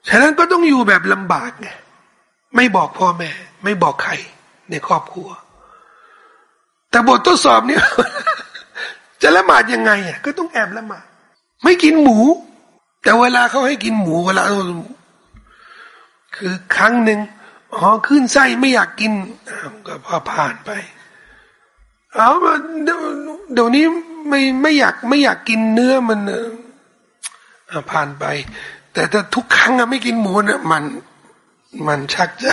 Speaker 1: ฉะนั้นก็ต้องอยู่แบบลำบากไงไม่บอกพ่อแม่ ไม่บอกใครในครอบครัว แต่บททดสอบเนี่ย จะละหมาดยังไงอะก็ต้องแอบละหมาดไม่กินหมู แต่เวลาเขาให้กินหมูเวลาคือครั้งหนึ่งอ๋อขึ้นไส้ไม่อยากกินก็พอผ่านไปเอาเดี๋ยวเดี๋ยวนี้ไม่ไม่อยากไม่อยากกินเนื้อมันผ่านไป แต่ถ้าทุกครั้งอะไม่กินหมูเนี่ยมัน มันชักจะ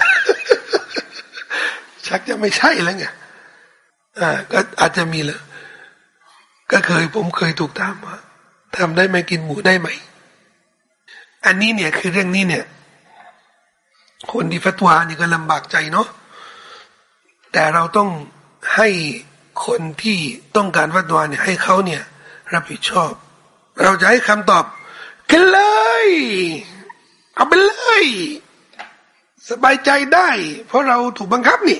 Speaker 1: ชักจะไม่ใช่แล้วไงอ่าก็อาจจะมีแล้วก็เคยผมเคยถูกถามว่าทำได้ไหมกินหมูได้ไหม อันนี้เนี่ยคือเรื่องนี้เนี่ย คนที่ฟัตวานี่ก็ลำบากใจเนาะแต่เราต้องให้คนที่ต้องการฟัตวาเนี่ยให้เขาเนี่ย รับผิดชอบ เราจะให้คำตอบกันเลย เอาไปเลย สบายใจได้ เพราะเราถูกบังคับนี่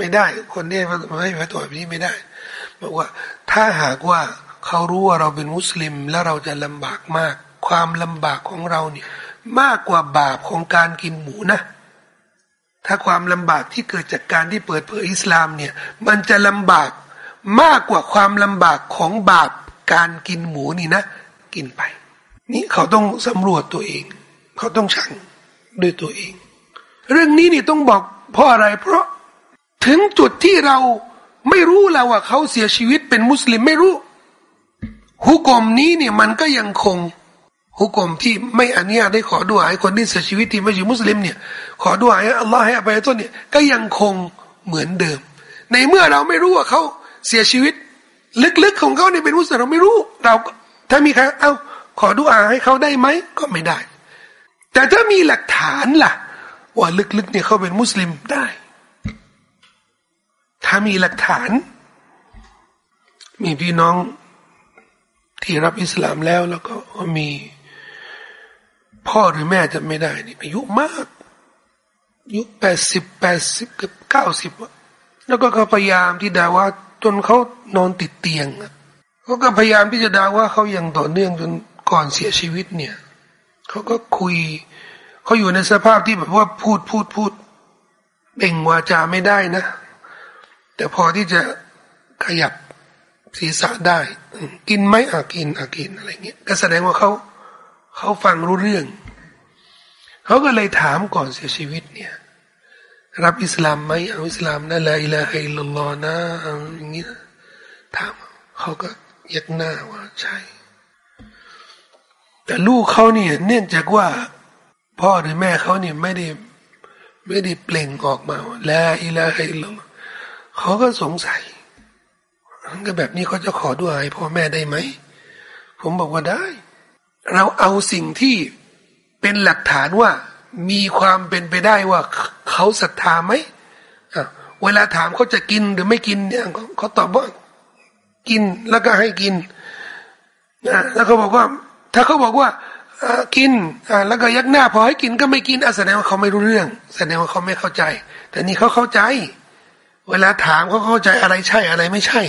Speaker 1: ไม่ได้ คนนี้ไม่ให้ฟัวแบบนี้ไม่ได้บอกว่าถ้าหากว่าเขารู้ว่าเราเป็นมุสลิมแล้วเราจะลำบากมาก ความลำบากของเราเนี่ย มากกว่าบาปของการกินหมูนะ ถ้าความลำบากที่เกิดจากการที่เปิดเผยอิสลามเนี่ย มันจะลำบากมากกว่าความลำบากของบาปการกินหมูนี่นะ กินไป นี่เขาต้องสำรวจตัวเอง เขาต้องชั่งด้วยตัวเอง เรื่องนี้นี่ต้องบอกเพราะอะไรเพราะ ถึงจุดที่เราไม่รู้แล้วว่าเขาเสียชีวิตเป็นมุสลิมไม่รู้ หุกกมนี้เนี่ยมันก็ยังคงฮุกมที่ไม่อนุญาตได้ขอดุอาให้คนที่เสียชีวิตที่ไม่ใช่มุสลิมเนี่ย ขอดุอาให้อัลลอฮ์ให้อภัยโทษเนี่ยก็ยังคงเหมือนเดิม ในเมื่อเราไม่รู้ว่าเขาเสียชีวิต ลึกๆของเขาเนี่ยเป็นมุสลิมเราไม่รู้ เราถ้ามีใครเอาขอดุอาให้เขาได้ไหมก็ไม่ได้ แต่ถ้ามีหลักฐานล่ะ ว่าลึกๆเนี่ยเขาเป็นมุสลิมได้ ถ้ามีหลักฐาน มีพี่น้องที่รับอิสลามแล้วแล้วก็มีพ่อหรือแม่จะไม่ได้นี่อายุมากอายุแปดสิบแปดสิบกับเก้าสิบแล้วก็เขาพยายามที่ด่าว่าจนเขานอนติดเตียงเขาก็พยายามที่จะด่าว่าเขายังต่อเนื่องจนก่อนเสียชีวิตเนี่ยเขาก็คุยเขาอยู่ในสภาพที่แบบว่าพูดพูดพูดเบ่งวาจาไม่ได้นะ แต่พอที่จะขยับศีรษะได้ กินไหมอากินอากินอะไรเงี้ยก็แสดงว่าเขาเขาฟังรู้เรื่อง เขาก็เลยถามก่อนเสียชีวิตเนี่ย รับอิสลามไหมเอาอิสลามนะละอิละฮิลลอฮ์นะอย่างนี้ถามเขาก็ยักหน้าว่าใช่ แต่ลูกเขาเนี่ยเนื่องจากว่าพ่อหรือแม่เขาเนี่ยไม่ได้ไม่ได้เปล่งออกมาละอิละฮิลลอฮ์ เขาก็สงสัยก็แบบนี้เขาจะขอด้วยพ่อแม่ได้ไหม ผมบอกว่าได้ เราเอาสิ่งที่เป็นหลักฐานว่า มีความเป็นไปได้ว่าเขาศรัทธาไหมเวลาถามเขาจะกินหรือไม่กินเนี่ยเขาตอบว่ากินแล้วก็ให้กินนะแล้วเขาบอกว่า ถ้าเขาบอกว่ากินแล้วก็ยักหน้าพอให้กินก็ไม่กินแสดงว่าเขาไม่รู้เรื่อง แสดงว่าเขาไม่เข้าใจ แต่นี่เขาเข้าใจ เวลาถามเขาเข้าใจอะไรใช่อะไรไม่ใช่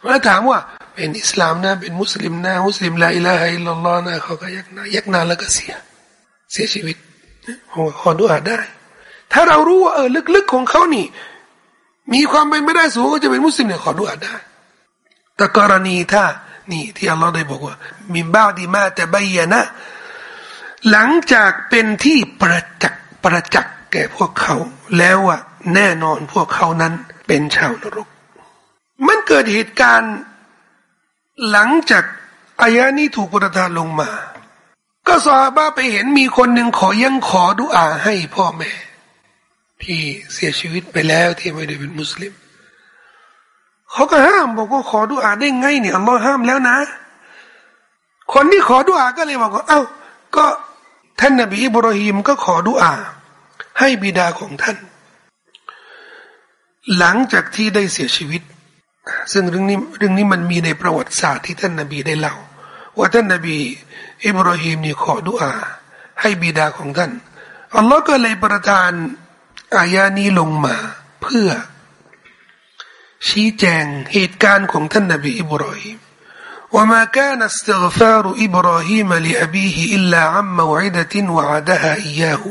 Speaker 1: เวลาถามว่าเป็นอิสลามนะ เป็นมุสลิมนะมุสลิมละอิละฮะอิลลอฮ์นะเขาก็ยักหน้ายักหน้าแล้วก็เสีย เสียชีวิตขอดูอาได้ ถ้าเรารู้ว่าเออลึกๆของเขานี่ มีความเป็นไม่ได้สูงก็จะเป็นมุสลิมเนี่ยขอดูอาได้ แต่กรณีถ้านี่ที่อัลลอฮ์ได้บอกว่า มินบ้าดีมาแต่ใบยนะ หลังจากเป็นที่ประจักษ์ประจักษ์แก่พวกเขาแล้วอะ แน่นอนพวกเขานั้นเป็นชาวนรก มันเกิดเหตุการณ์ หลังจากอายะนี้ถูกประทานลงมา ก็ซาบ้าไปเห็นมีคนหนึ่งขอยังขอดุอาให้พ่อแม่ ที่เสียชีวิตไปแล้วที่ไม่ได้เป็นมุสลิมเขาก็ห้ามบอกว่าขอดุอาได้ไงเนี่ยอัลลอฮ์ห้ามแล้วนะ คนที่ขอดุอาก็เลยบอกว่า เอ้า ก็ท่านนบีอิบรอฮิมก็ขอดุอาให้บิดาของท่าน หลังจากที่ได้เสียชีวิต ซึ่งเรื่องนี้เรื่องนี้มันมีในประวัติศาสตร์ที่ท่านนบีได้เล่าว่าท่านนบีอิบรอฮิมนี่ขอดุอา ให้บิดาของท่านอัลลอฮ์ก็เลยประทานอายานี้ลงมาเพื่อชี้แจงเหตุการณ์ของท่านนบีอิบรอฮิม وما كان استغفار إبراهيم لأبيه إلا عن موعدة وعدها إياه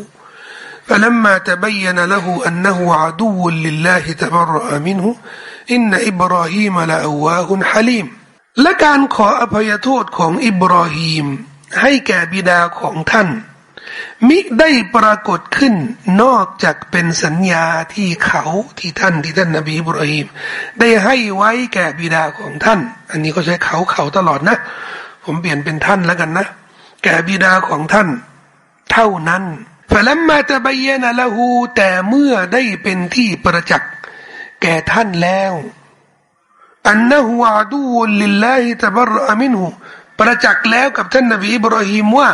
Speaker 1: فلما تبين له أنه عدو لله تبرأ منه إن إبراهيم لأواه حليم และการขออภัยโทษของอิบราฮิมให้แก่บิดาของท่านมิได้ปรากฏขึ้นนอกจากเป็นสัญญาที่เขาที่ท่านที่ท่านนบีอิบราฮิมได้ให้ไว้แก่บิดาของท่าน อันนี้ก็ใช้เขาเขาตลอดนะ ผมเปลี่ยนเป็นท่านแล้วกันนะ แก่บิดาของท่าน เท่านั้น ฟลัมมาตะบยนะละหูแต่เมื่อได้เป็นที่ประจักษ์แก่ท่านแล้วอันนะฮูอาดูลิลลาฮิตบรอามินหูประจักษ์แล้วกับท่านนบีอิบรอฮิมว่า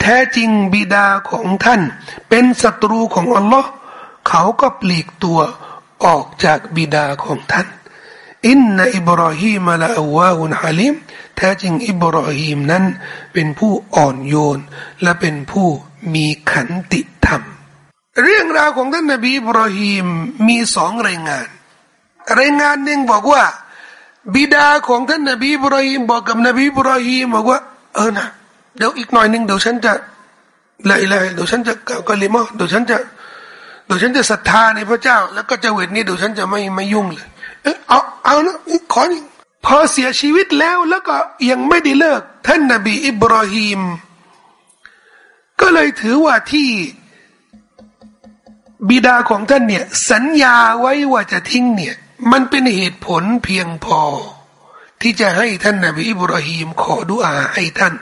Speaker 1: แท้จริงบิดาของท่าน เป็นศัตรูของอัลลอฮ์เขาก็ปลีกตัวออกจากบิดาของท่านอินนอิบรอฮิมละอวาหุนฮาลิมแท้จริงอิบรอฮิมนั้นเป็นผู้อ่อนโยนและเป็นผู้ มีขันติธรรม เรื่องราวของท่านนบีอิบรอฮิมมีสองรายงาน รายงานหนึ่งบอกว่า บิดาของท่านนบีบรอฮิมบอกกับนบีบรอฮิมบอกว่า เออนะเดี๋ยวอีกหน่อยหนึ่งเดี๋ยวฉันจะละอิละเดี๋ยวฉันจะกล่าวกลิมอเดี๋ยวฉันจะเดี๋ยวฉันจะศรัทธาในพระเจ้า แล้วก็จะเวทนี้เดี๋ยวฉันจะไม่ไม่ยุ่งเลย เออเอาเอานะขอนี่พอเสียชีวิตแล้วแล้วก็ยังไม่ได้เลิก ท่านนบีอิบราฮิม ก็เลยถือว่าที่บิดาของท่านเนี่ย สัญญาไว้ว่าจะทิ้งเนี่ย มันเป็นเหตุผลเพียงพอ ที่จะให้ท่านนบีอิบราฮิมขอดุอาให้ท่าน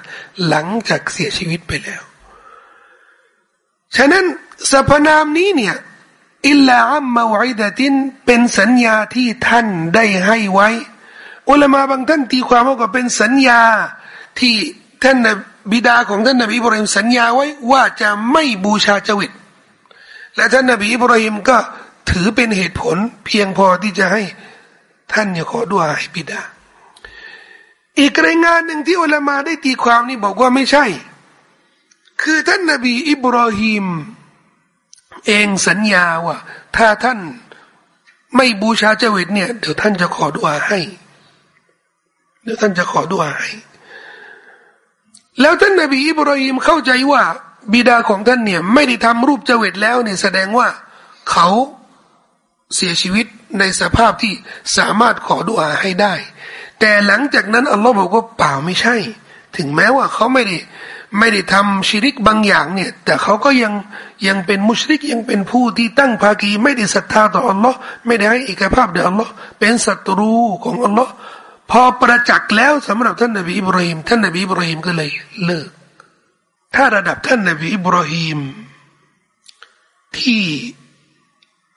Speaker 1: หลังจากเสียชีวิตไปแล้ว ฉะนั้นสรรพนามนี้เนี่ยอิลลาอัมมาวิดะตินเป็นสัญญาที่ท่านได้ให้ไว้อุลามาบางท่านตีความว่าเป็นสัญญาที่ท่าน บิดาของท่านนบีอิบราฮิมสัญญาไว้ว่าจะไม่บูชาจวิต และท่านนบีอิบราฮิมก็ถือเป็นเหตุผลเพียงพอที่จะให้ท่านเนี่ยขอดุอาให้บิดา อีกรายงานหนึ่งที่อุลามาได้ตีความนี่บอกว่าไม่ใช่ คือท่านนบีอิบราฮิมเองสัญญาว่า ถ้าท่านไม่บูชาเจวิตเนี่ยเดี๋ยวท่านจะขอดุอาให้ เดี๋ยวท่านจะขอดุอาให้ แล้วท่านนบีอิบราฮิมเข้าใจว่า บิดาของท่านเนี่ย ไม่ได้ทำรูปเจวิตแล้วเนี่ยแสดงว่าเขาเสียชีวิตในสภาพที่สามารถขอดุอาให้ได้ แต่หลังจากนั้นอัลลอฮ์บอกว่าเปล่าไม่ใช่ ถึงแม้ว่าเขาไม่ได้ไม่ได้ทำชิริกบางอย่างเนี่ย แต่เขาก็ยังยังเป็นมุชริกยังเป็นผู้ที่ตั้งภากีไม่ได้ศรัทธาต่ออัลลอฮ์ไม่ได้ให้เอกภาพแด่อัลลอฮ์เป็นศัตรูของอัลลอฮ์ พอประจักษ์แล้วสำหรับท่านนบีอิบราฮิมท่านนบีอิบราฮิมก็เลยเลิก ถ้าระดับท่านนบีอิบราฮิมที่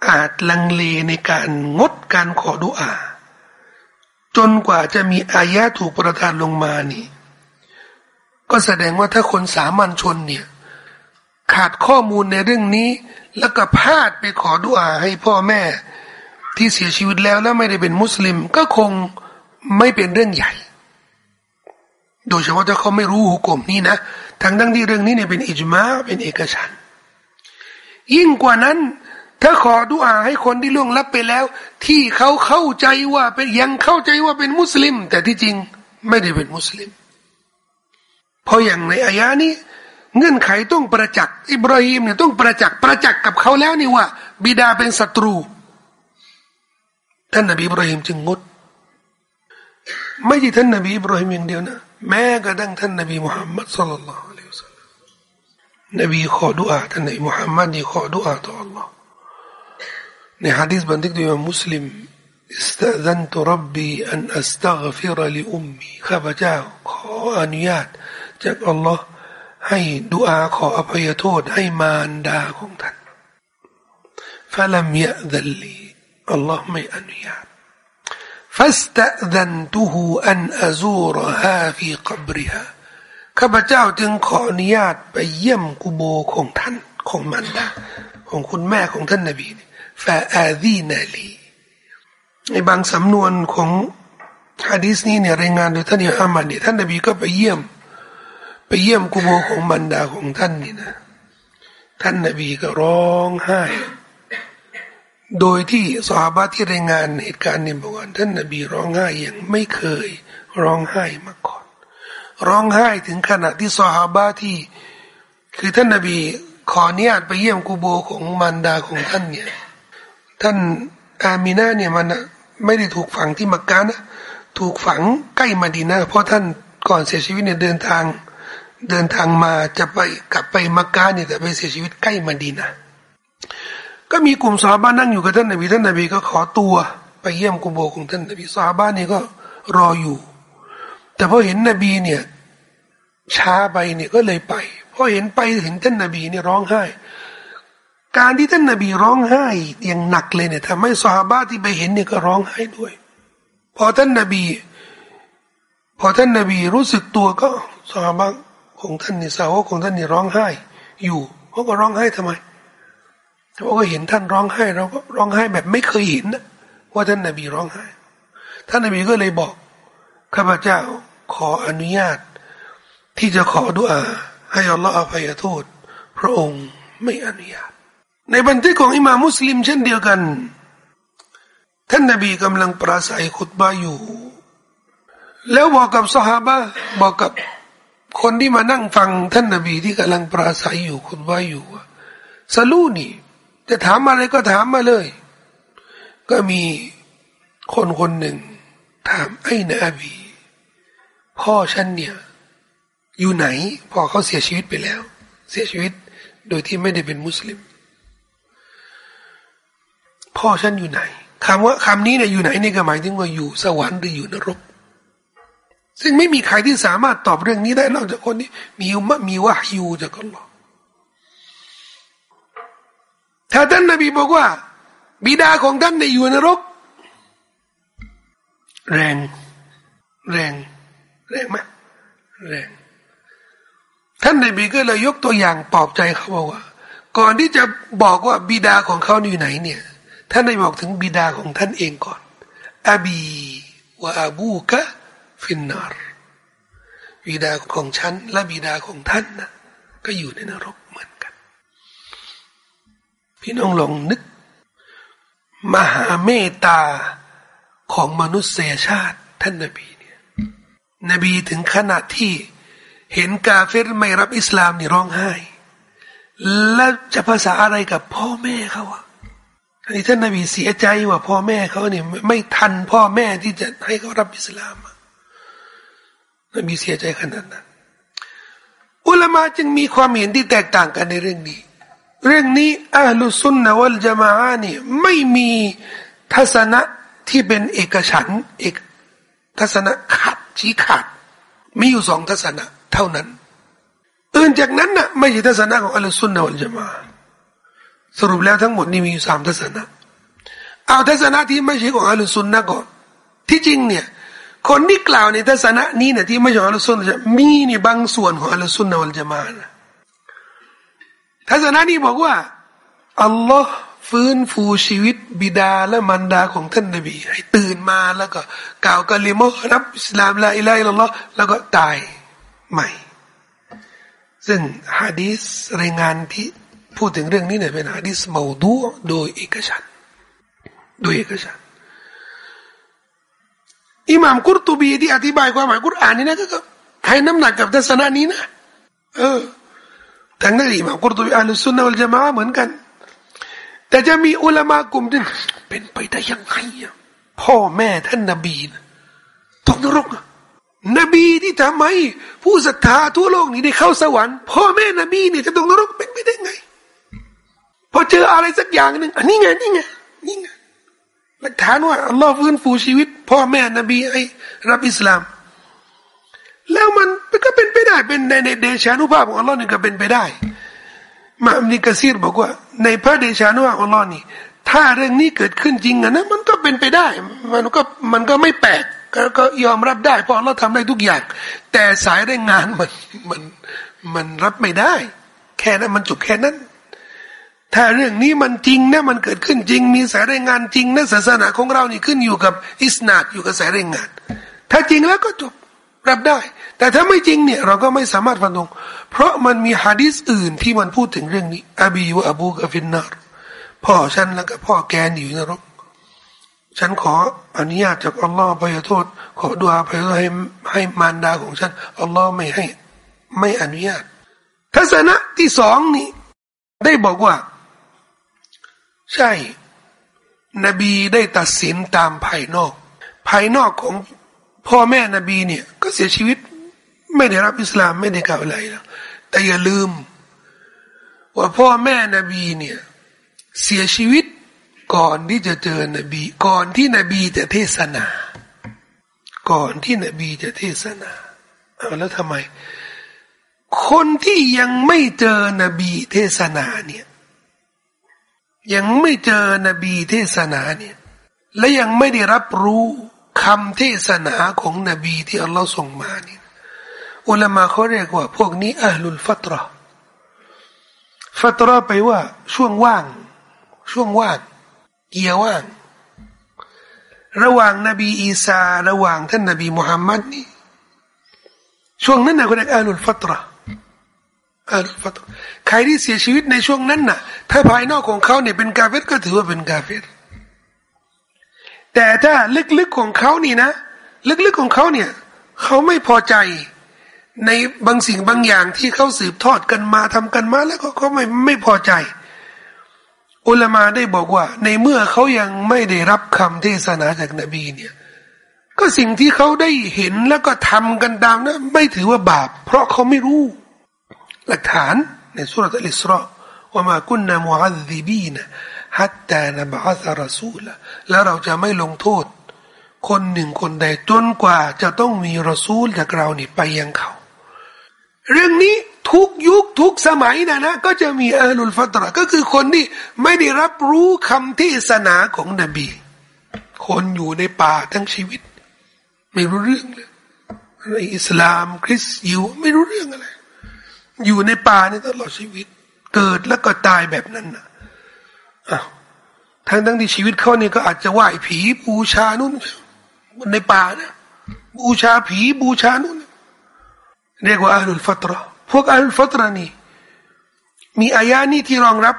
Speaker 1: อาจลังเลในการงดการขอดุอา จนกว่าจะมีอายะถูกประทานลงมานี่ ก็แสดงว่าถ้าคนสามัญชนเนี่ย ขาดข้อมูลในเรื่องนี้ แล้วก็พลาดไปขอดุอาให้พ่อแม่ ที่เสียชีวิตแล้วแล้วไม่ได้เป็นมุสลิม ก็คง ไม่เป็นเรื่องใหญ่ โดยเฉพาะถ้าเขาไม่รู้หุกมนี้นะ ทั้งทั้งที่เรื่องนี้เนี่ยเป็นอิจมาเป็นเอกฉัน ยิ่งกว่านั้น ถ้าขอดุอาให้คนที่ล่วงลับไปแล้ว ที่เขาเข้าใจว่าเป็นยังเข้าใจว่าเป็นมุสลิม แต่ที่จริงไม่ได้เป็นมุสลิม เพราะอย่างในอายะนี้เงื่อนไขต้องประจักษ์อิบราฮิมเนี่ยต้องประจักษ์ประจักษ์กับเขาแล้วนี่ว่า บิดาเป็นศัตรูท่านนบีอิบราฮิมจึงงด ไม่ใช่ท่านนบีอิบราฮิมอย่างเดียวนะแม้กระทั่งท่านนบีมุฮัมมัดสุลลัลลอฮุอะลัยฮิวสัลลัมนบีขอดุอาท่านนบีมุฮัมมัดนี่ขอดุอาต่อ Allah ในฮะดีษบันทึกโดยมุสลิม استأذنت ربي أن أستغفر لأمي ข้าพเจ้าขออนุญาตจากอัลลอฮ์ให้ดุอาขออภัยโทษให้มารดาของท่าน فلم يأذن لي อัลลอฮ์ไม่อนุญาต ฟัสตะดันตุหูอันอาซูรฮาฟีกัริฮาข้าพเจ้าจึงขออนุญาตไปเยี่ยมกุโบของท่านของมันดาของคุณแม่ของท่านนบีฟาอาดีนาลีในบางสำนวนของฮะดิษนี้เนี่ยรายงานโดยท่านอิฮามันเนี่ยท่านนบีก็ไปเยี่ยม ไปเยี่ยมกุโบของมันดาของท่านนี่นะ ท่านนบีก็ร้องไห้ โดยที่สหบาที่รายงานเหตุการณ์นี้บอกว่าท่านนบีร้องไห้อย่างไม่เคยร้องไห้มาก่อน ร้องไห้ถึงขนาดที่สหบาที่ คือท่านนบีขอเนียตไปเยี่ยมกูโบของมารดาของท่านเนี่ยท่านอามีนาเนี่ยมันไม่ได้ถูกฝังที่มักกะนะถูกฝังใกล้มาดีนะเพราะท่านก่อนเสียชีวิตเนี่ยเดินทาง เดินทางมาจะไปกลับไปมักกะเนี่ยแต่ไปเสียชีวิตใกล้มาดีนะ ก็มีกลุ่มสาบ้านนั่งอยู่กับท่านนบีท่านนบีก็ขอตัว ไปเยี่ยมกุโบของท่านนบีสาบ้านนี่ก็รออยู่ แต่พอเห็นนบีเนี่ย ช้าไปเนี่ยก็เลยไปพอเห็นไปเห็นท่านนบีเนี่ยร้องไห้ การที่ท่านนบีร้องไห้อย่างหนักเลยเนี่ยทำให้สาบ้าที่ไปเห็นเนี่ยก็ร้องไห้ด้วย พอท่านนบี พอท่านนบีรู้สึกตัวก็สาบ้าของท่านนี่สาวกของท่านนี่ร้องไห้ อยู่เขาก็ร้องไห้ทำไม เราก็เห็นท่านร้องไห้เราก็ร้องไห้แบบไม่เคยเห็นนะว่าท่านนบีร้องไห้ ท่านนบีก็เลยบอกข้าพเจ้าขออนุญาต ที่จะขอดุอาให้อัลลอฮฺอภัยโทษ พระองค์ไม่อนุญาต ในบันทึกของอิมามุสลิมเช่นเดียวกัน ท่านนบีกำลังปราศัยขุดบาอยู่ แล้วบอกกับสหาบะบอกกับคนที่มานั่งฟังท่านนบีที่กำลังปราศัยอยู่ขุดบาอยู่สลูนี่ จะถามอะไรก็ถามมาเลย ก็มีคนคนหนึ่ง ถามไอ้นาบี พ่อฉันเนี่ย อยู่ไหน พ่อเขาเสียชีวิตไปแล้ว เสียชีวิตโดยที่ไม่ได้เป็นมุสลิม พ่อฉันอยู่ไหนคำว่าคำนี้เนี่ยอยู่ไหนนี่ก็หมายถึงว่าอยู่สวรรค์หรืออยู่นรก ซึ่งไม่มีใครที่สามารถตอบเรื่องนี้ได้นอกจากคนที่มีมะมีวะฮยูจากอัลลอฮ ถ้าท่านนบีบอกว่า บิดาของท่านในอยู่นรก แรง แรง แรงไหมแรง ท่านนบีก็เลยยกตัวอย่างปลอบใจเขาบอกว่า ก่อนที่จะบอกว่าบิดาของเขาอยู่ไหนเนี่ย ท่านได้บอกถึงบิดาของท่านเองก่อนอาบีวะอาบูกะฟินนารบิดาของฉันและบิดาของท่านนะก็อยู่ในนรกเหมือน พี่น้องลองนึก มหาเมตตาของมนุษยชาติ ท่านนบีเนี่ยนบีถึงขนาดที่เห็นกาเฟรไม่รับอิสลามนี่ร้องไห้ แล้วจะภาษาอะไรกับพ่อแม่เขาอะอันนี้ท่านนบีเสียใจว่าพ่อแม่เขาเนี่ยไม่ทันพ่อแม่ที่จะให้เขารับอิสลามนบีเสียใจขนาดนั้นอุลามาจึงมีความเห็นที่แตกต่างกันในเรื่องนี้ เรื่องนี้อัลลุสุนนะวัลจามานี่ไม่มีทัศนะที่เป็นเอกฉันเอกทัศนะขาดชี้ขาด มีอยู่สองทัศนะเท่านั้น อื่นจากนั้นนะ่ะไม่ใช่ทัศนะของอัลลุสุนนะวัลจามาสรุปแล้วทั้งหมดนี่มีอยู่สามทัศนะ เอาทัศนะที่ไม่ใช่ของอัลลุสุนนะก่อน ที่จริงเนี่ย คนที่กล่าวในทัศนะนี้เนี่ยที่ไม่ใช่อัลลุสุนนะมีในบางส่วนของอัลลุสุนนะวัลจามานะ ทัศนะนี้บอกว่าอัลลอฮ์ฟื้นฟูชีวิตบิดาและมารดาของท่านนบี ให้ตื่นมาแล้วก็กล่าวกะลิมอรับอิสลามละอิลัยลอฮ์แล้วก็ตายใหม่ ซึ่งฮะดีสรายงานที่พูดถึงเรื่องนี้เนี่ยเป็นฮะดีสมาดูโดยเอกฉันโดยเอกฉันอิหม่ามกุรตุบีที่อธิบายความหมายกุรอานนี่นะก็ให้น้ำหนักกับทัศนะนี้นะเออ ทั้งนั้นอิหม่ามกุรตุบีอัลสุนนะอัลจามะเหมือนกัน แต่จะมีอุลามะกลุ่มที่เป็นไปได้ยังไงพ่อแม่ท่านนบีตกนรกนบีที่ทำให้ผู้ศรัทธาทั่วโลกนี้ได้เข้าสวรรค์พ่อแม่นบีเนี่ยจะตกนรกเป็นไปได้ไงพอเจออะไรสักอย่างหนึ่งอันนี้ไงนี่ไงนี่ไงหลักฐานว่าอัลลอฮ์ฟื้นฟูชีวิต พ่อแม่นบีให้รับอิสลาม แล้วมันก็เป็นไปได้เป็นในในเดชานุภาพของอัลลอฮ์นี่ก็เป็นไปได้มาอัมนิกะซีรบอกว่า ในพระเดชานุภาพของอัลลอฮ์นี่ ถ้าเรื่องนี้เกิดขึ้นจริงอะนะมันก็เป็นไปได้ มันก็มันก็ไม่แปลกก็ยอมรับได้เพราะเราทำได้ทุกอย่าง แต่สายแรงงานมันมันมันรับไม่ได้ แค่นั้นมันจบแค่นั้น ถ้าเรื่องนี้มันจริงนะมันเกิดขึ้นจริง มีสายแรงงานจริงนะศาสนาของเรานี่ขึ้นอยู่กับอิสนาดอยู่กับสายแรงงาน ถ้าจริงแล้วก็จบ รับได้ แต่ถ้าไม่จริงเนี่ย เราก็ไม่สามารถฟันธงเพราะมันมีฮะดิษอื่นที่มันพูดถึงเรื่องนี้อบีวะอบูกฟินนารพ่อฉันแล้วก็พ่อแกนอยู่นรก ฉันขออนุญาตจากอัลลอฮ์ไปโทษ ขอดุอาไปให้ให้มารดาของฉันอัลลอฮ์ไม่ให้ ไม่อนุญาต ทัศนะที่สองนี่ ได้บอกว่า ใช่ นบีได้ตัดสินตามภายนอก ภายนอกของ พ่อแม่นบีเนี่ย ก็เสียชีวิต ไม่ได้รับอิสลามไม่ได้กล่าวอะไรแล้วแต่อย่าลืม ว่าพ่อแม่นบีเนี่ย เสียชีวิตก่อนที่จะเจอนบี ก่อนที่นบีจะเทศนา ก่อนที่นบีจะเทศนาเอาแล้วทำไม คนที่ยังไม่เจอนบีเทศนาเนี่ย ยังไม่เจอนบีเทศนาเนี่ย และยังไม่ได้รับรู้ คำเทศนาของนบีที่อัลลอฮ์ส่งมาเนี่ยอุลามาเขาเรียกว่า พวกนี้อัลลุลฟัตรอฟัตรอไปว่า ช่วงว่าง ช่วงว่าง เกียร์ว่าง ระหว่างนบีอีสาระหว่างท่านนบีมุฮัมมัดนี่ช่วงนั้นนะคนเรียกอาลุลฟัตระอาลุลฟัตระใครที่เสียชีวิตในช่วงนั้นน่ะ ถ้าภายนอกของเขาเนี่ยเป็นกาเฟตก็ถือว่าเป็นกาเฟต แต่ถ้าลึกๆของเขานี่นะ ลึกๆของเขาเนี่ยเขาไม่พอใจในบางสิ่งบางอย่างที่เขาสืบทอดกันมาทำกันมาแล้วก็เขาไม่ไม่พอใจ อุลามาได้บอกว่า ในเมื่อเขายังไม่ได้รับคำเทศนาจากนบีเนี่ย ก็สิ่งที่เขาได้เห็นแล้วก็ทำกันตามนะไม่ถือว่าบาป เพราะเขาไม่รู้ หลักฐานในสุรษอัลิสราว่ามากุนนามุฮัดีบีนะ ฮัตตานบะซารสูลแล้วเราจะไม่ลงโทษ คนหนึ่งคนใดจนกว่าจะต้องมีรอซูลจากเรานี่ไปยังเขา เรื่องนี้ทุกยุคทุกสมัยนะนะ ก็จะมีอัลุลฟัตระก็คือคนที่ไม่ได้รับรู้คำเทศนาของนบี คนอยู่ในป่าทั้งชีวิต ไม่รู้เรื่องเลยอิสลาม คริสต์ยิวไม่รู้เรื่องอะไร อยู่ในป่านี่ตลอดชีวิต เกิดแล้วก็ตายแบบนั้นนะ อ้าวทั้งทั้งที่ชีวิตเขาเนี่ยก็อาจจะไหว้ผีบูชานู่นในป่านะบูชาผีบูชานู่นเรียกว่าอัลุลฟัตระพวกอัลฟัตรานีมีอายานี้ที่รองรับ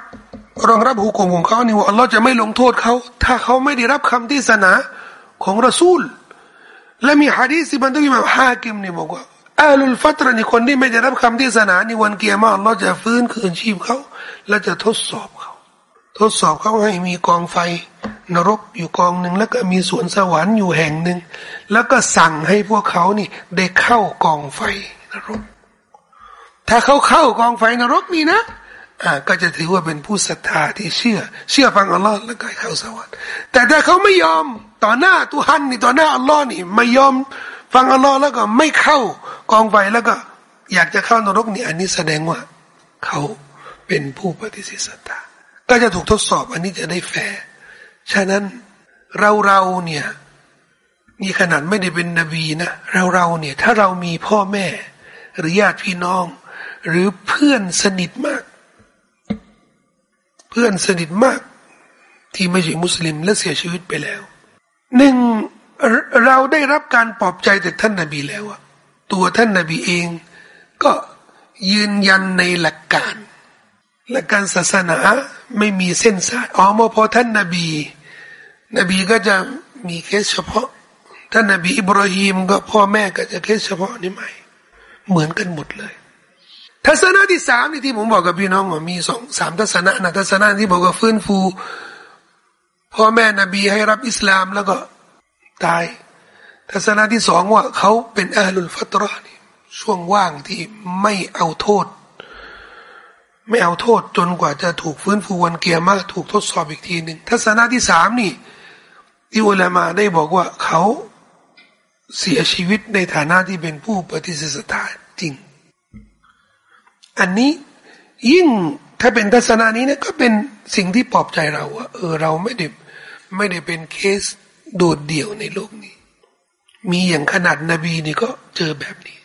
Speaker 1: รองรับหุกมของเขานี่ว่าอัลลอฮ์จะไม่ลงโทษเขา ถ้าเขาไม่ได้รับคำที่ศาสนาของรอซูล และมีฮะดีษที่บรรทุกมาฮากิมนี่บอกว่าอัลุลฟัตรานี่คนที่ไม่ได้รับคำที่ศาสนาในวันเกียร์มาอัลลอฮ์จะฟื้นคืนชีพเขา และจะทดสอบเขา ทดสอบเขาให้มีกองไฟ นรกอยู่กองหนึ่งแล้วก็มีสวนสวรรค์อยู่แห่งหนึ่ง แล้วก็สั่งให้พวกเขานี่ได้เข้ากองไฟนรก ถ้าเขาเข้ากองไฟนรกนี่นะอ่าก็จะถือว่าเป็นผู้ศรัทธาที่เชื่อ เชื่อฟังอัลลอฮ์แล้วก็เข้าสวรรค์แต่ถ้าเขาไม่ยอมต่อหน้าตุฮันนี่ต่อหน้าอัลลอฮ์นี่ ไม่ยอมฟังอัลลอฮ์แล้วก็ไม่เข้ากองไฟแล้วก็ อยากจะเข้านรกนี่อันนี้แสดงว่า เขาเป็นผู้ปฏิเสธศรัทธา ก็จะถูกทดสอบอันนี้จะได้แฟร์ฉะนั้นเราเราเนี่ยนี่ขนาดไม่ได้เป็นนบีนะเราเราเนี่ย ถ้าเรามีพ่อแม่ หรือญาติพี่น้อง หรือเพื่อนสนิทมาก เพื่อนสนิทมาก ที่ไม่ใช่มุสลิมและเสียชีวิตไปแล้วหนึ่งเราได้รับการปลอบใจจากท่านนาบีแล้วอะตัวท่านนาบีเอง ก็ยืนยันในหลักการ หลัการศาสนาไม่มีเส้นสายอ๋อมาพอท่านนาบี นบีก็จะมีเคสเฉพาะ ท่านนาบีอิบราฮิมก็พ่อแม่ก็จะเคสเฉพาะนี่ไหมเหมือนกันหมดเลย ทัศนะที่สามที่ผมบอกกับพี่น้องว่ามีสองสามทัศนะนะทัศนะที่บอกว่าฟื้นฟูพ่อแม่นบีให้รับอิสลามแล้วก็ตาย ทัศนะที่สองว่าเขาเป็นอาลุลฟัตรอนี่ช่วงว่างที่ไม่เอาโทษ ไม่เอาโทษจนกว่าจะถูกฟื้นฟูวันเกียร์มาถูกทดสอบอีกทีหนึ่งทัศนะที่สามนี่ที่อุลามาได้บอกว่าเขาเสียชีวิตในฐานะที่เป็นผู้ปฏิเสธศรัทธาจริง อันนี้ยิ่งถ้าเป็นทัศนานี้นะก็เป็นสิ่งที่ปลอบใจเราว่าเออเราไม่ได้ไม่ได้เป็นเคสโดดเดี่ยวในโลกนี้ มีอย่างขนาดนบีนี่ก็เจอแบบนี้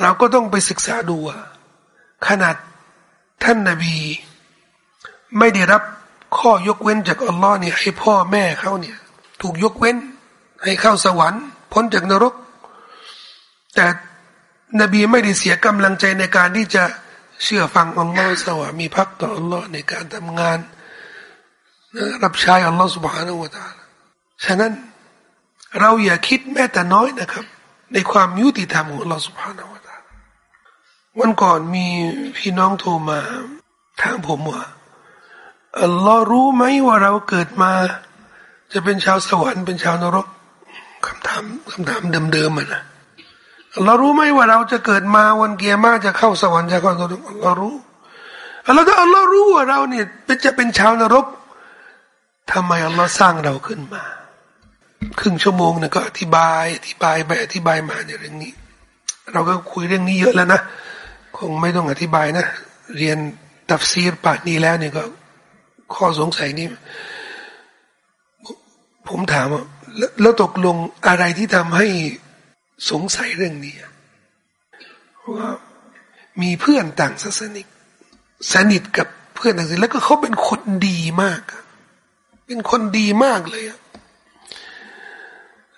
Speaker 1: เราก็ต้องไปศึกษาดูว่าขนาด ท่านนาบี ไม่ได้รับข้อยกเว้นจากอัลลอฮ์เนี่ยให้พ่อแม่เขาเนี่ย ถูกยกเว้น ให้เข้าสวรรค์ พ้นจากนรก แต่นบีไม่ได้เสียกำลังใจในการที่จะเชื่อฟังอัลลอฮ์สวามีพักต่ออัลลอฮ์ในการทำงานรับใช้อัลลอฮ์สุบฮานาอูตาฉะนั้นเราอย่าคิดแม้แต่น้อยนะครับ ในความยุติธรรมของอัลลอฮ์สุบฮานาอู วันก่อนมีพี่น้องโทรมาถามผมว่าอัลลอฮ์รู้ไหมว่าเราเกิดมา จะเป็นชาวสวรรค์เป็นชาวนรกคำถามคำถามเดิมๆมันนะเรารู้ไหมว่าเราจะเกิดมาวันเกียร์มาจะเข้าสวรรค์จะเข้านรกเรารู้แล้วถ้าอัลลอฮ์รู้ว่าเราเนี่ยจะเป็นชาวนรกทำไมอัลลอฮ์สร้างเราขึ้นมา ครึ่งชั่วโมงเนี่ยก็อธิบายอธิบายไปอธิบายมาในเรื่องนี้ เราก็คุยเรื่องนี้เยอะแล้วนะ คงไม่ต้องอธิบายนะ เรียนตัฟซีรปานนี้แล้วเนี่ยก็ ข้อสงสัยนี้ผมถามว่าแล้วตกลงอะไรที่ทำให้สงสัยเรื่องนี้ว่ามีเพื่อนต่างศาสนิก สนิทกับเพื่อนต่างศาสนิกแล้วก็เขาเป็นคนดีมาก เป็นคนดีมากเลย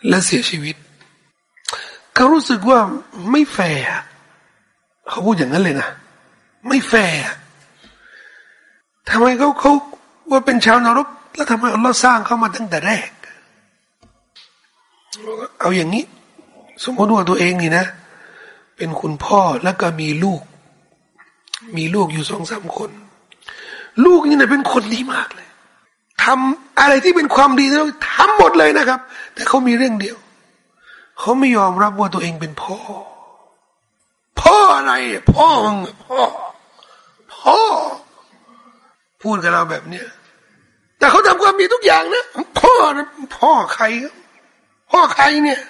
Speaker 1: และเสียชีวิต เขารู้สึกว่าไม่แฟร์ เขาพูดอย่างนั้นเลยนะไม่แฟร์ทำไมเขาเขาว่าเป็นชาวนรก แล้วทำไมอัลลอฮ์สร้างเขามาตั้งแต่แรก เอาอย่างนี้ สมมติว่าตัวเองนี่นะ เป็นคุณพ่อแล้วก็มีลูก มีลูกอยู่สองสามคน ลูกนี่นะเป็นคนดีมากเลยทำอะไรที่เป็นความดีแล้วทำหมดเลยนะครับ แต่เขามีเรื่องเดียว เขาไม่ยอมรับว่าตัวเองเป็นพ่อ พ่ออะไร พ่อมึงพ่อ พ่อ พูดกับเราแบบเนี้ยแต่เขาทำความดีทุกอย่างนะพ่อนะพ่อใคร พ่อใครเนี่ย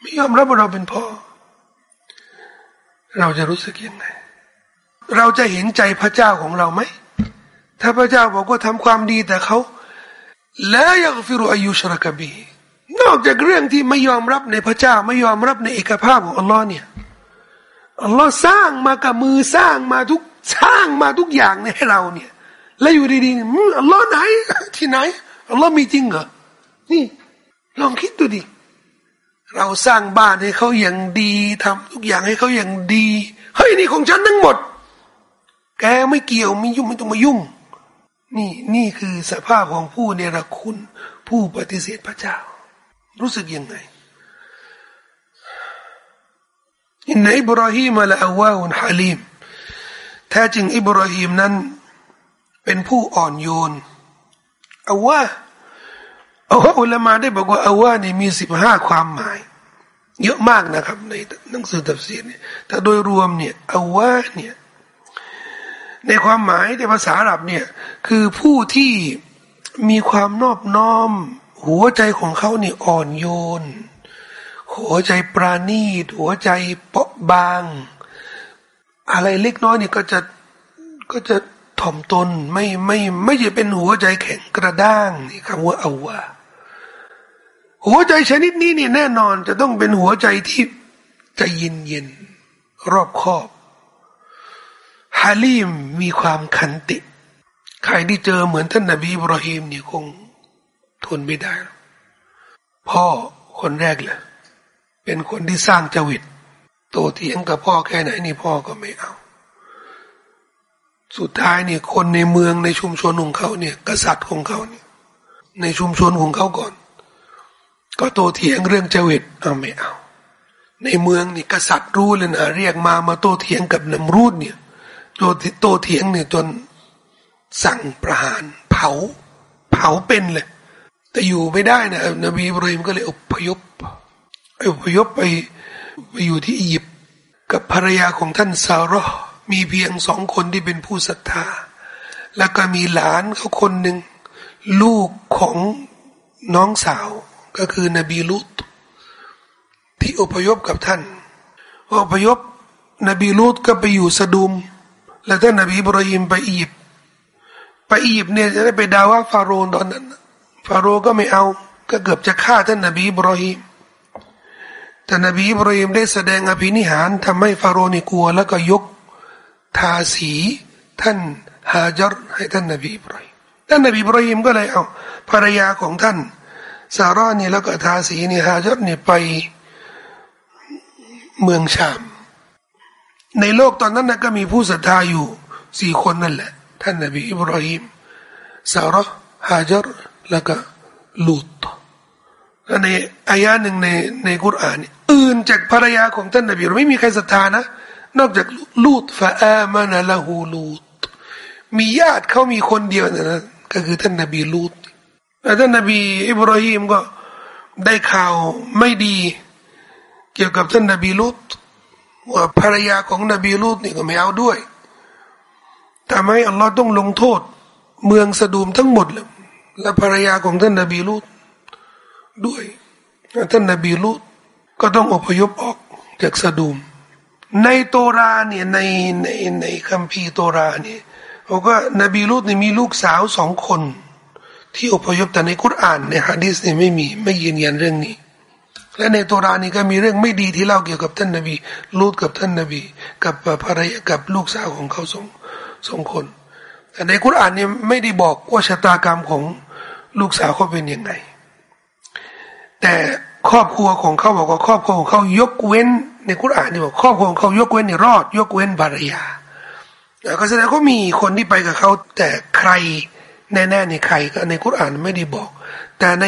Speaker 1: ไม่ยอมรับว่าเราเป็นพ่อ เราจะรู้สึกยังไงเราจะเห็นใจพระเจ้าของเราไหม ถ้าพระเจ้าบอกว่าทำความดีแต่เขาแล้วยังฟิรุอายุชรกบีนอกจากเรื่องที่ไม่ยอมรับในพระเจ้าไม่ยอมรับในเอกภาพของอัลลอฮ์เนี่ย อัลลอฮ์สร้างมากับมือสร้างมาทุกสร้างมาทุกอย่างในให้เราเนี่ย แล้วอยู่ดีๆอัลลอฮ์ไหนที่ไหนอัลลอฮ์มีจริงเหรอนี่ ลองคิดดูดิเราสร้างบ้านให้เขาอย่างดีทำทุกอย่างให้เขาอย่างดีเฮ้ยนี่ของฉันทั้งหมด แกไม่เกี่ยวไม่ยุ่งไม่ต้องมายุ่ง นี่นี่คือสภาพของผู้เนรคุณ ผู้ปฏิเสธพระเจ้า รู้สึกยังไง อินนอิบราฮิมละอาวาอุนฮาลิมแท้จริงอิบราฮิมนั้น เป็นผู้อ่อนโยนอาวาอาว่าอุลามาได้บอกว่าอาว่านี่มีสิบห้าความหมาย เยอะมากนะครับ ในหนังสือตัฟซีเนี่ยแต่โดยรวมเนี่ยอาว่าเนี่ยในความหมายในภาษาอาหรับเนี่ยคือผู้ที่มีความนอบน้อม หัวใจของเขาเนี่ยอ่อนโยน หัวใจปราณีตหัวใจเปราะบาง อะไรเล็กน้อยเนี่ยก็จะก็จะถ่อมตนไม่ไม่ไม่จะเป็นหัวใจแข็งกระด้างนี่คำว่าอาว่าหัวใจชนิดนี้นี่แน่นอนจะต้องเป็นหัวใจที่ใจเย็นเย็นรอบคอบฮาลีมมีความขันติ ใครที่เจอเหมือนท่านนบีบรอฮิมเนี่ยคงทนไม่ได้ พ่อคนแรกเลย เป็นคนที่สร้างจวิตโตเถียงกับพ่อแค่ไหนนี่พ่อก็ไม่เอา สุดท้ายเนี่ยคนในเมืองในชุมชนของเขาเนี่ย กษัตริย์ของเขาเนี่ย ในชุมชนของเขาก่อน ก็โตเถียงเรื่องเจวิตเอาไม่เอา ในเมืองนี่กษัตริย์รู้เลยนะเรียกมามาโตเถียงกับนำรูดเนี่ยโตโตเถียงเนี่ยจนสั่งประหารเผา เผาเป็นเลย แต่อยู่ไม่ได้นะนบีบรฮิมก็เลยอพยพ อพยพไปไปอยู่ที่อียิปต์กับภรรยาของท่านซาร์มีเพียงสองคนที่เป็นผู้ศรัทธา แล้วก็มีหลานเขาคนหนึ่ง ลูกของน้องสาวก็คือนบีลุตที่อพยพกับท่านอพยพนบีลุตก็ไปอยู่สะดุม แล้วท่านนบีบรฮิมไปอียิปต์ไปอียิปต์เนี่ยจะได้ไปดาว่าฟาโรห์ตอนนั้น ฟาโรห์ก็ไม่เอา ก็เกือบจะฆ่าท่านนบีบรฮิม แต่นบีอิบรฮิมได้แสดงอภินิหารทำให้ฟาโรห์นี่กลัว แล้วก็ยกทาสีท่านฮาจร์ให้ท่านนบีอิบรฮิมท่านนบีอิบรฮิมก็เลยเอาภรรยาของท่านซาร่านี่แล้วก็ทาสีนี่ฮาจร์นี่ไปเมืองชาม ในโลกตอนนั้นนะก็มีผู้ศรัทธาอยู่สี่คนนั่นแหละ ท่านนบีอิบรฮิมซาร่าฮาจร์แล้วก็ลูต ในอายะหนึ่งในในกุรอานอื่นจากภรรยาของท่านนบีเราไม่มีใครศรัทธานะ นอกจากลูตฟาอามานะละหูลูตมีญาติเขามีคนเดียวนะก็คือท่านนบีลูตแต่ท่านนบี อิบราฮิมก็ได้ข่าวไม่ดี เกี่ยวกับท่านนบีลูตว่าภรรยาของนบีลูตนี่ก็ไม่เอาด้วยทำให้อัลลอฮ์ต้องลงโทษ เมืองสะดูมทั้งหมดและภรรยาของท่านนบีลูต ด้วยท่านนบีลูตก็ต้องอพยพออกจากสะดุมในโตราเนี่ยในในในคัมภีร์โตราเนี่ยบอกว่านบีลูตเนี่ยมีลูกสาวสองคน ที่อพยพแต่ในคุรานในฮะดิษเนี่ยไม่มีไม่ยืนยันเรื่องนี้ และในโตรานี่ก็มีเรื่องไม่ดีที่เล่าเกี่ยวกับท่านนบีลูตกับท่านนบี กับภรรยากับลูกสาวของเขาสองสองคน แต่ในคุรานเนี่ยไม่ได้บอกว่าชะตากรรมของลูกสาวเขาเป็นยังไง แต่ครอบครัวของเขาบอกว่าครอบครัวของเขายกเว้น ในคุรานนี่บอกครอบครัวของเขายกเว้นในรอด ยกเว้นภรรยาก็แสดงเขามีคนที่ไปกับเขาแต่ใครแน่ๆในใครก็ในคุรานไม่ได้บอก แต่ใน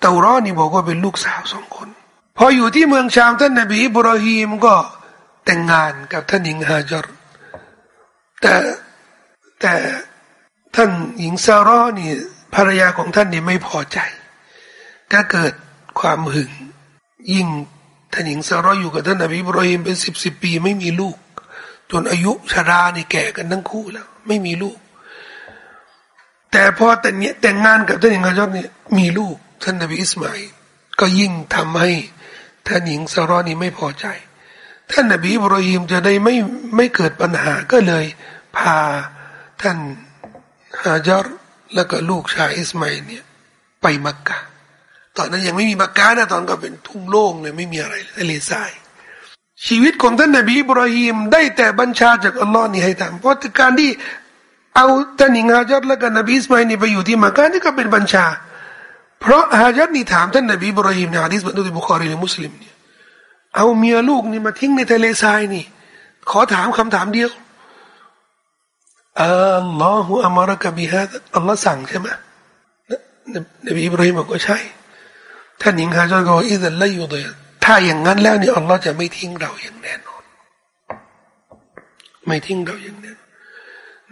Speaker 1: เตารอนี่บอกว่าเป็นลูกสาวสองคน พออยู่ที่เมืองชามท่านนบีอิบราฮิมก็แต่งงานกับท่านหญิงฮาจรแต่แต่ท่านหญิงซารอนี่ภรรยาของท่านนี่ไม่พอใจ ก็เกิด ความหึง ยิ่งท่านหญิงซาร่อยู่กับท่านนบีบรอฮิมเป็นสิบสิบปีไม่มีลูก จนอายุชาราเนี่แก่กันทั้งคู่แล้ว ไม่มีลูก แต่พอแต่เนี้ยแต่งงานกับท่านหญิงฮะจอเนี่ยมีลูก ท่านนบีอิสมาอิก็ยิ่งทำให้ท่านหญิงซารอนี่ไม่พอใจ ท่านนบีบรอฮิมจะได้ไม่ไม่เกิดปัญหาก็เลยพาท่านฮาจารแล้วก็ลูกชายอิสมาอิเนี่ยไปมักกะ ตอนนั้นยังไม่มีมักกะนะตอนก็เป็นทุ่งโล่งเลยไม่มีอะไรทะเลทราย ชีวิตของท่านนบีอิบราฮิมได้แต่บัญชาจากอัลลอฮ์นี่ให้ทำเพราะการที่เอาท่านหญิงฮาจัรและท่านนบีอิสมาอีลนี่ไปอยู่ที่มักกะนี่ก็เป็นบัญชา เพราะฮาจัรนี่ถามท่านนบีอิบราฮิมในฮะดีษบันทึกบุคอรีในมุสลิมเนี่ยเอาเมียลูกนี่มาทิ้งในทะเลทรายนี่ ขอถามคำถามเดียวอัลลอฮฺอัมรกะบิฮะอัลลอฮ์สั่งใช่ไหมนบีอิบราฮิมบอกว่าใช่ ท่านหญิงฮาจอยก็อิสระอยู่เลยถ้าอย่างนั้นแล้วนี่อัลลอฮ์จะไม่ทิ้งเราอย่างแน่นอน ไม่ทิ้งเราอย่างแน่นอน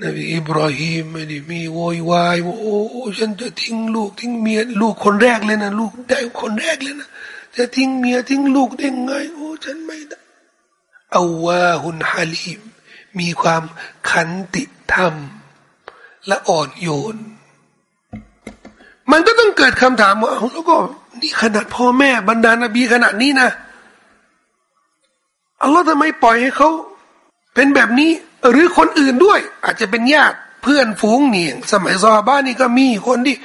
Speaker 1: นบีอิบราฮิมไม่ได้มีโวยวายว่าโอ้ฉันจะทิ้งลูกทิ้งเมียลูกคนแรกเลยนะลูกได้คนแรกเลยนะจะทิ้งเมียทิ้งลูกได้ไง โอ้ฉันไม่ได้อาว่าหุนฮาลิมมีความขันติธรรม และอ่อนโยน มันก็ต้องเกิดคำถามว่าแล้วก็ นี่ขนาดพ่อแม่บรรดานบีขนาดนี้นะอัลลอฮ์ทำไมปล่อยให้เขาเป็นแบบนี้หรือคนอื่นด้วย อาจจะเป็นญาติเพื่อนฝูงนี่สมัยซาบ้านนี่ก็มีคนที่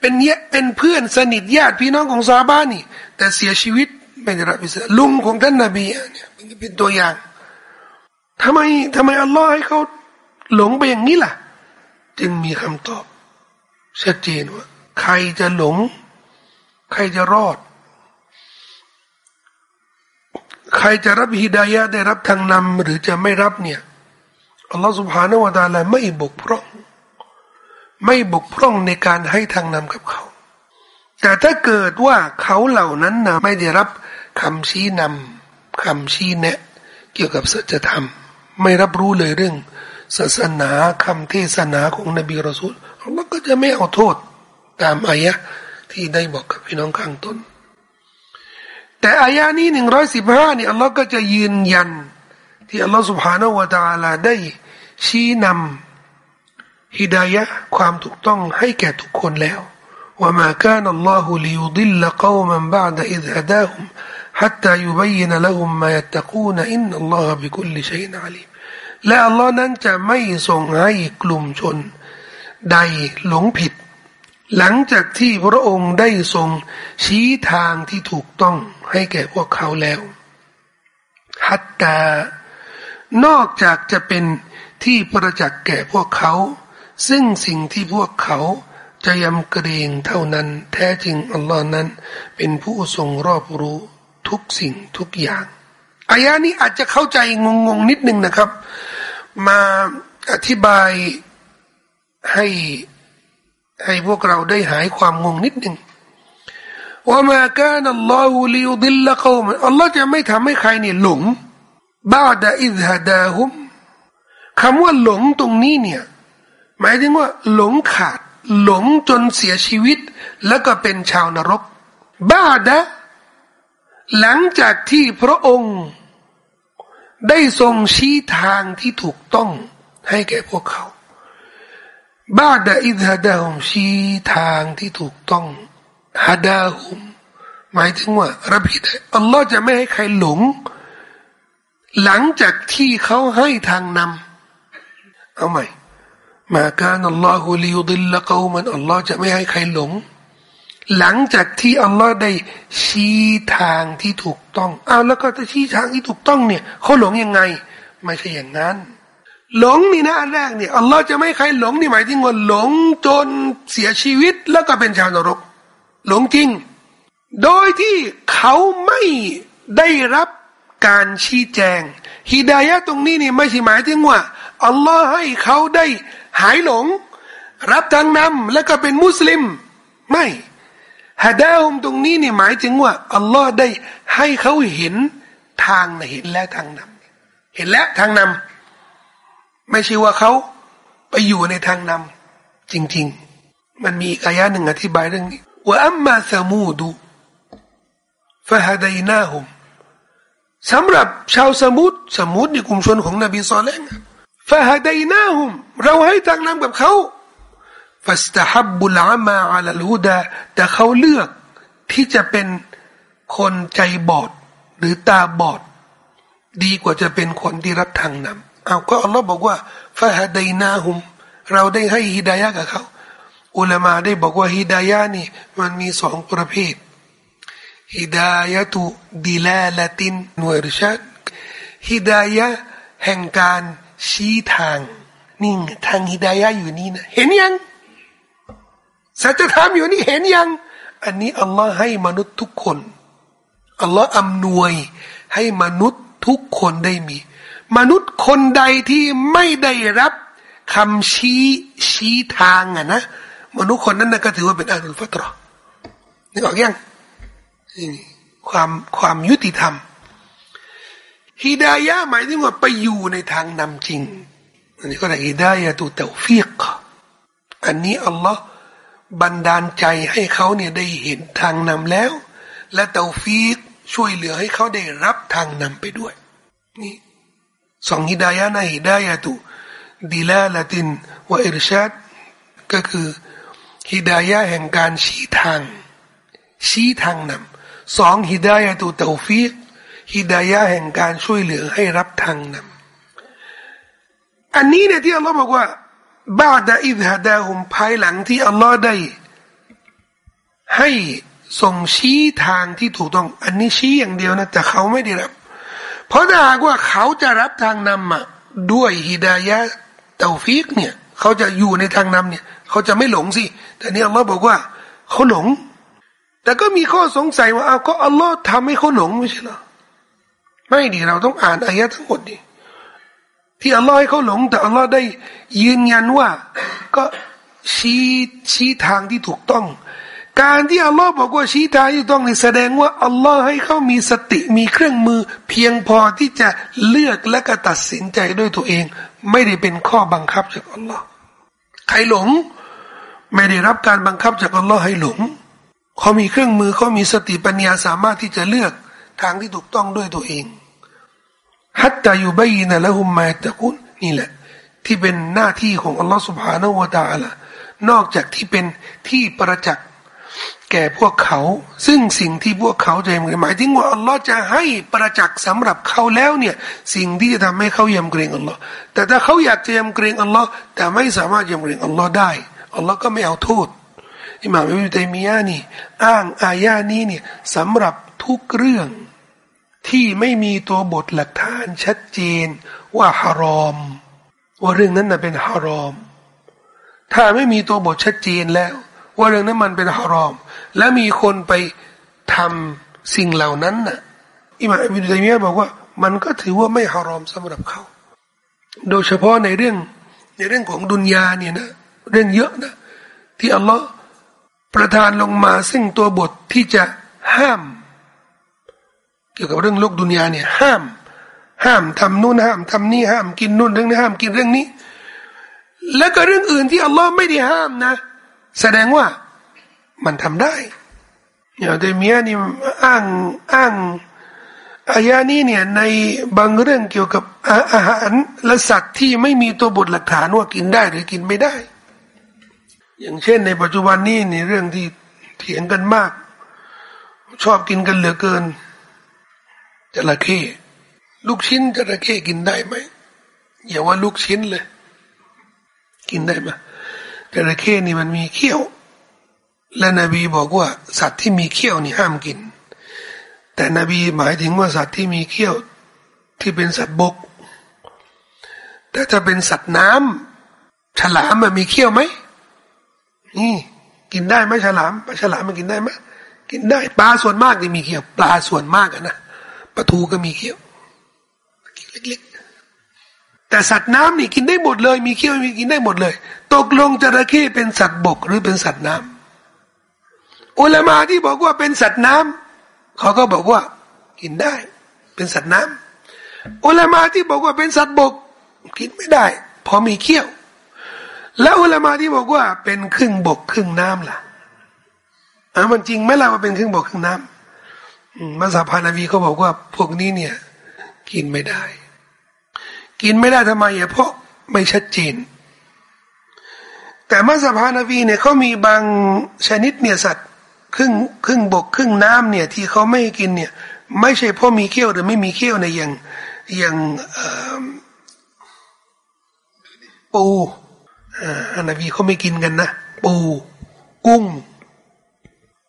Speaker 1: เป็นเนี้ยเป็นเพื่อนสนิทญาติพี่น้องของซาบ้านนี่ แต่เสียชีวิตไม่ได้รับอิสระลุงของท่านนบีเนี่ยเป็นตัวอย่างทำไมทำไมอัลลอฮ์ให้เขาหลงไปอย่างนี้ล่ะ จึงมีคำตอบชัดเจนว่า ใครจะหลง ใครจะรอด ใครจะรับฮิดายะได้รับทางนำหรือจะไม่รับเนี่ยอัลลอฮฺสุบฮานาวะตาลาไม่บกพร่อง ไม่บกพร่องในการให้ทางนำกับเขา แต่ถ้าเกิดว่าเขาเหล่านั้นนะไม่ได้รับคำชี้นำคำชี้แนะ เกี่ยวกับสัจธรรม ไม่รับรู้เลยเรื่อง ศาสนาคำเทศนาของนบีรอซูลอัลลอฮ์ก็จะไม่เอาโทษตามอายะ ที่ได้บอกกับพี่น้องข้างต้น แต่อายะนี้หนึ่งร้อยสิบห้านี่อัลลอฮ์ก็จะยืนยัน ที่อัลลอฮ์ سبحانه และ تعالى ได้ชี้นำฮิดายะความถูกต้องให้แก่ทุกคนแล้วว่ามาคานอัลลอฮฺลิยุดิลกอมันบาดอิดฮดาฮุม حتى يبين لهم ما يتقون إن الله بكل شيء عليم และอัลลอฮ์นั้นจะไม่ทรงให้กลุ่มชน ใดหลงผิด หลังจากที่พระองค์ได้ทรงชี้ทางที่ถูกต้องให้แก่พวกเขาแล้ว ฮัตตานอกจากจะเป็นที่ประจักษ์แก่พวกเขา ซึ่งสิ่งที่พวกเขาจะยำเกรงเท่านั้น แท้จริงอัลลอฮ์นั้น เป็นผู้ทรงรอบรู้ทุกสิ่งทุกอย่างอายานี้อาจจะเข้าใจงงๆนิดนึงนะครับ มาอธิบายให้ ให้พวกเราได้หายความงงนิดหนึ่งว่ามาการอัลลอฮฺลิยุดิลละเขาอัลลอฮ์จะไม่ทำให้ใครเนี่ยหลงบาดะอิดฮะดาฮุมคำว่าหลงตรงนี้เนี่ย หมายถึงว่า หลงขาด หลงจนเสียชีวิต แล้วก็เป็นชาวนรกบาดะหลังจากที่พระองค์ ได้ทรงชี้ทางที่ถูกต้องให้แก่พวกเขา บาดะอิดฮะดาฮุมชี้ทางที่ถูกต้องฮะดาฮุมหมายถึงว่ารับผิดอัลลอฮ์จะไม่ให้ใครหลง หลังจากที่เขาให้ทางนำเอาใหม่มาการอัลลอฮฺลิยุดิลละกามันอัลลอฮ์จะไม่ให้ใครหลง หลังจากที่อัลลอฮ์ได้ชี้ทางที่ถูกต้องอ้าวแล้วก็จะชี้ทางที่ถูกต้องเนี่ยเขาหลงยังไง ไม่ใช่อย่างนั้น หลงนี่นะอันแรกเนี่ยอัลลอฮ์จะไม่ใครหลงนี่หมายถึงว่าหลงจนเสียชีวิตแล้วก็เป็นชาวนรก หลงจริง โดยที่เขาไม่ได้รับการชี้แจงฮิดายะตรงนี้นี่ไม่ใช่หมายถึงว่าอัลลอฮ์ให้เขาได้หายหลง รับทางนำแล้วก็เป็นมุสลิม ไม่ฮะดาฮุมตรงนี้นี่หมายถึงว่าอัลลอฮ์ได้ให้เขาเห็นทางนะเห็นแล้วทางนำเห็นแล้วทางนำ ไม่ใช่ว่าเขาไปอยู่ในทางนำจริง ๆ มันมีอายะหนึ่งอธิบายเรื่องนี้ว่าอัมมาสมูดูฟะฮดายนาฮุมสำหรับชาวสมุทรสมุทรในกลุ่มชนของนบีซอลเลงฟะฮดายนาฮุมเราให้ทางนำกับเขาฟัสตฮับบุลอามาอัลลูดาแต่เขาเลือกที่จะเป็นคนใจบอดหรือตาบอด ดีกว่าจะเป็นคนที่รับทางนำ เอาก็อัลลอฮ์บอกว่าฟะฮดายนาฮุม เราได้ให้ฮิดายะกับเขาอุลามาได้บอกว่าฮิดายะนี่มันมีสองประเภทฮิดายะตุดิลาลตินนวรชัดฮิดายะแห่งการชี้ทางนี่ทางฮิดายะอยู่นี่นะเห็นยังสัจธรรมอยู่นี่เห็นยัง อันนี้อัลลอฮ์ให้มนุษย์ทุกคนอัลลอฮ์อำนวยให้มนุษย์ทุกคนได้มี มนุษย์คนใดที่ไม่ได้รับคำชี้ชี้ทางอะนะมนุษย์คนนั้นนะก็ถือว่าเป็นอัลฟัตรอนึกออกยังความความยุติธรรมฮิดายะหมายถึงว่าไปอยู่ในทางนำจริง อันนี้ก็เรียกฮิดายะตุเตฟิกอันนี้อัลลอฮ์บันดาลใจให้เขาเนี่ยได้เห็นทางนำแล้ว และเตาฟีกช่วยเหลือให้เขาได้รับทางนำไปด้วย นี่ สองฮิดายะนะฮิดายะตุดีลาลาตินวะอิรชาดก็คือฮิดายะแห่งการชี้ทาง ชี้ทางนำสองฮิดายะตุเตาฟีกฮิดายะแห่งการช่วยเหลือให้รับทางนำอันนี้เนี่ยที่อัลลอฮ์บอกว่าบาดาอิดฮะดาหุมภายหลังที่อัลลอฮ์ได้ ให้ส่งชี้ทางที่ถูกต้อง อันนี้ชี้อย่างเดียวนะแต่เขาไม่ได้รับ เพราะถ้าหากว่าเขาจะรับทางนำมาด้วยฮิดายะเตาฟิกเนี่ย เขาจะอยู่ในทางนำเนี่ย เขาจะไม่หลงสิ แต่นี่อัลลอฮ์บอกว่า เขาหลง แต่ก็มีข้อสงสัยว่าเอาก็อัลลอฮ์ทำให้เขาหลงไม่ใช่หรอไม่ดีเราต้องอ่านอายะทั้งหมดดิที่อัลลอฮ์ให้เขาหลง แต่อัลลอฮ์ได้ยืนยันว่า ก็ชี้ชี้ทางที่ถูกต้อง การที่อัลลอฮ์บอกว่าชี้ทางอยู่ตรงนี้แสดงว่าอัลลอฮ์ให้เขามีสติมีเครื่องมือ เพียงพอที่จะเลือกและก็ตัดสินใจด้วยตัวเอง ไม่ได้เป็นข้อบังคับจากอัลลอฮ์ใครหลง ไม่ได้รับการบังคับจากอัลลอฮ์ให้หลงเขามีเครื่องมือเขามีสติปัญญาสามารถที่จะเลือกทางที่ถูกต้องด้วยตัวเองฮัตตาอยู่ใบยินะและหุมมาตะกุนนี่แหละ ที่เป็นหน้าที่ของอัลลอฮ์สุบฮานาอูตาละนอกจากที่เป็นที่ประจักษ์ แก่พวกเขา ซึ่งสิ่งที่พวกเขาจะยำเกรงหมายถึงว่าอัลลอฮ์จะให้ประจักษ์สำหรับเขาแล้วเนี่ยสิ่งที่จะทำให้เขายำเกรงอัลลอฮ์แต่ถ้าเขาอยากจะยำเกรงอัลลอฮ์แต่ไม่สามารถยำเกรงอัลลอฮ์ได้อัลลอฮ์ก็ไม่เอาโทษอิหม่ามอิบนุตัยมียะนี่อ้างอายานี้เนี่ยสำหรับทุกเรื่องที่ไม่มีตัวบทหลักฐานชัดเจนว่าฮารอม ว่าเรื่องนั้นน่ะเป็นฮารอม ถ้าไม่มีตัวบทชัดเจนแล้ว ว่าเรื่องนั้นมันเป็นฮารอม และมีคนไปทำสิ่งเหล่านั้นน่ะอิมามอิบนุตัยมียะบอกว่า มันก็ถือว่าไม่ฮารอมสำหรับเขา โดยเฉพาะในเรื่องในเรื่องของดุนยาเนี่ยนะเรื่องเยอะนะที่อัลลอฮ์ประทานลงมาซึ่งตัวบทที่จะห้าม เกี่ยวกับเรื่องโลกดุนยาเนี่ยห้าม ห้ามทำนู่นห้ามทำนี่ห้ามกินนู่นเรื่องนี้ห้ามกินเรื่องนี้ แล้วก็เรื่องอื่นที่อัลลอฮ์ไม่ได้ห้ามนะ แสดงว่ามันทำได้อย่างเดมียนี่อ้างอ้างอายานี้เนี่ยในบางเรื่องเกี่ยวกับอาหารและสัตว์ที่ไม่มีตัวบทหลักฐานว่ากินได้หรือกินไม่ได้ อย่างเช่น ในปัจจุบันนี้ในเรื่องที่เถียงกันมาก ชอบกินกันเหลือเกินจระเข้ลูกชิ้นจระเข้กินได้ไหมอย่าว่าลูกชิ้นเลย กินได้ไหม จระเข้นี่มันมีเขี้ยว และนบีบอกว่า สัตว์ที่มีเขี้ยวนี่ห้ามกิน แต่นบีหมายถึงว่าสัตว์ที่มีเขี้ยวที่เป็นสัตว์บก แต่ถ้าเป็นสัตว์น้ำฉลามมันมีเขี้ยวไหมนี่กินได้ไหมฉลามปลาฉลามมันกินได้ไหมกินได้ปลาส่วนมากที่มีเขี้ยว ปลาส่วนมากนะปลาทูก็มีเขี้ยวเล็กๆแต่สัตว์น้ำนี่กินได้หมดเลย มีเขี้ยวมีกินได้หมดเลย ตกลงจระเข้เป็นสัตว์บกหรือเป็นสัตว์น้ำอุลามาที่บอกว่าเป็นสัตว์น้ำเขาก็บอกว่ากินได้ เป็นสัตว์น้ำอุลามาที่บอกว่าเป็นสัตว์บก กินไม่ได้เพราะมีเขี้ยว แล้วอุลามาที่บอกว่าเป็นครึ่งบกครึ่งน้ำล่ะอะมันจริงไหมล่ะว่าเป็นครึ่งบกครึ่งน้ำมัสยพานาวีเขาบอกว่าพวกนี้เนี่ย กินไม่ได้ กินไม่ได้ทำไมอะเพราะไม่ชัดเจน แต่มัสยิดพานาวีเนี่ยเขามีบางชนิดเนี่ยสัตว์ครึ่งครึ่งบกครึ่งน้ำเนี่ยที่เขาไม่กินเนี่ยไม่ใช่เพราะมีเขี้ยวหรือไม่มีเขี้ยวในอย่างอย่างปูอานาวีเขาไม่กินกันนะปูกุ้ง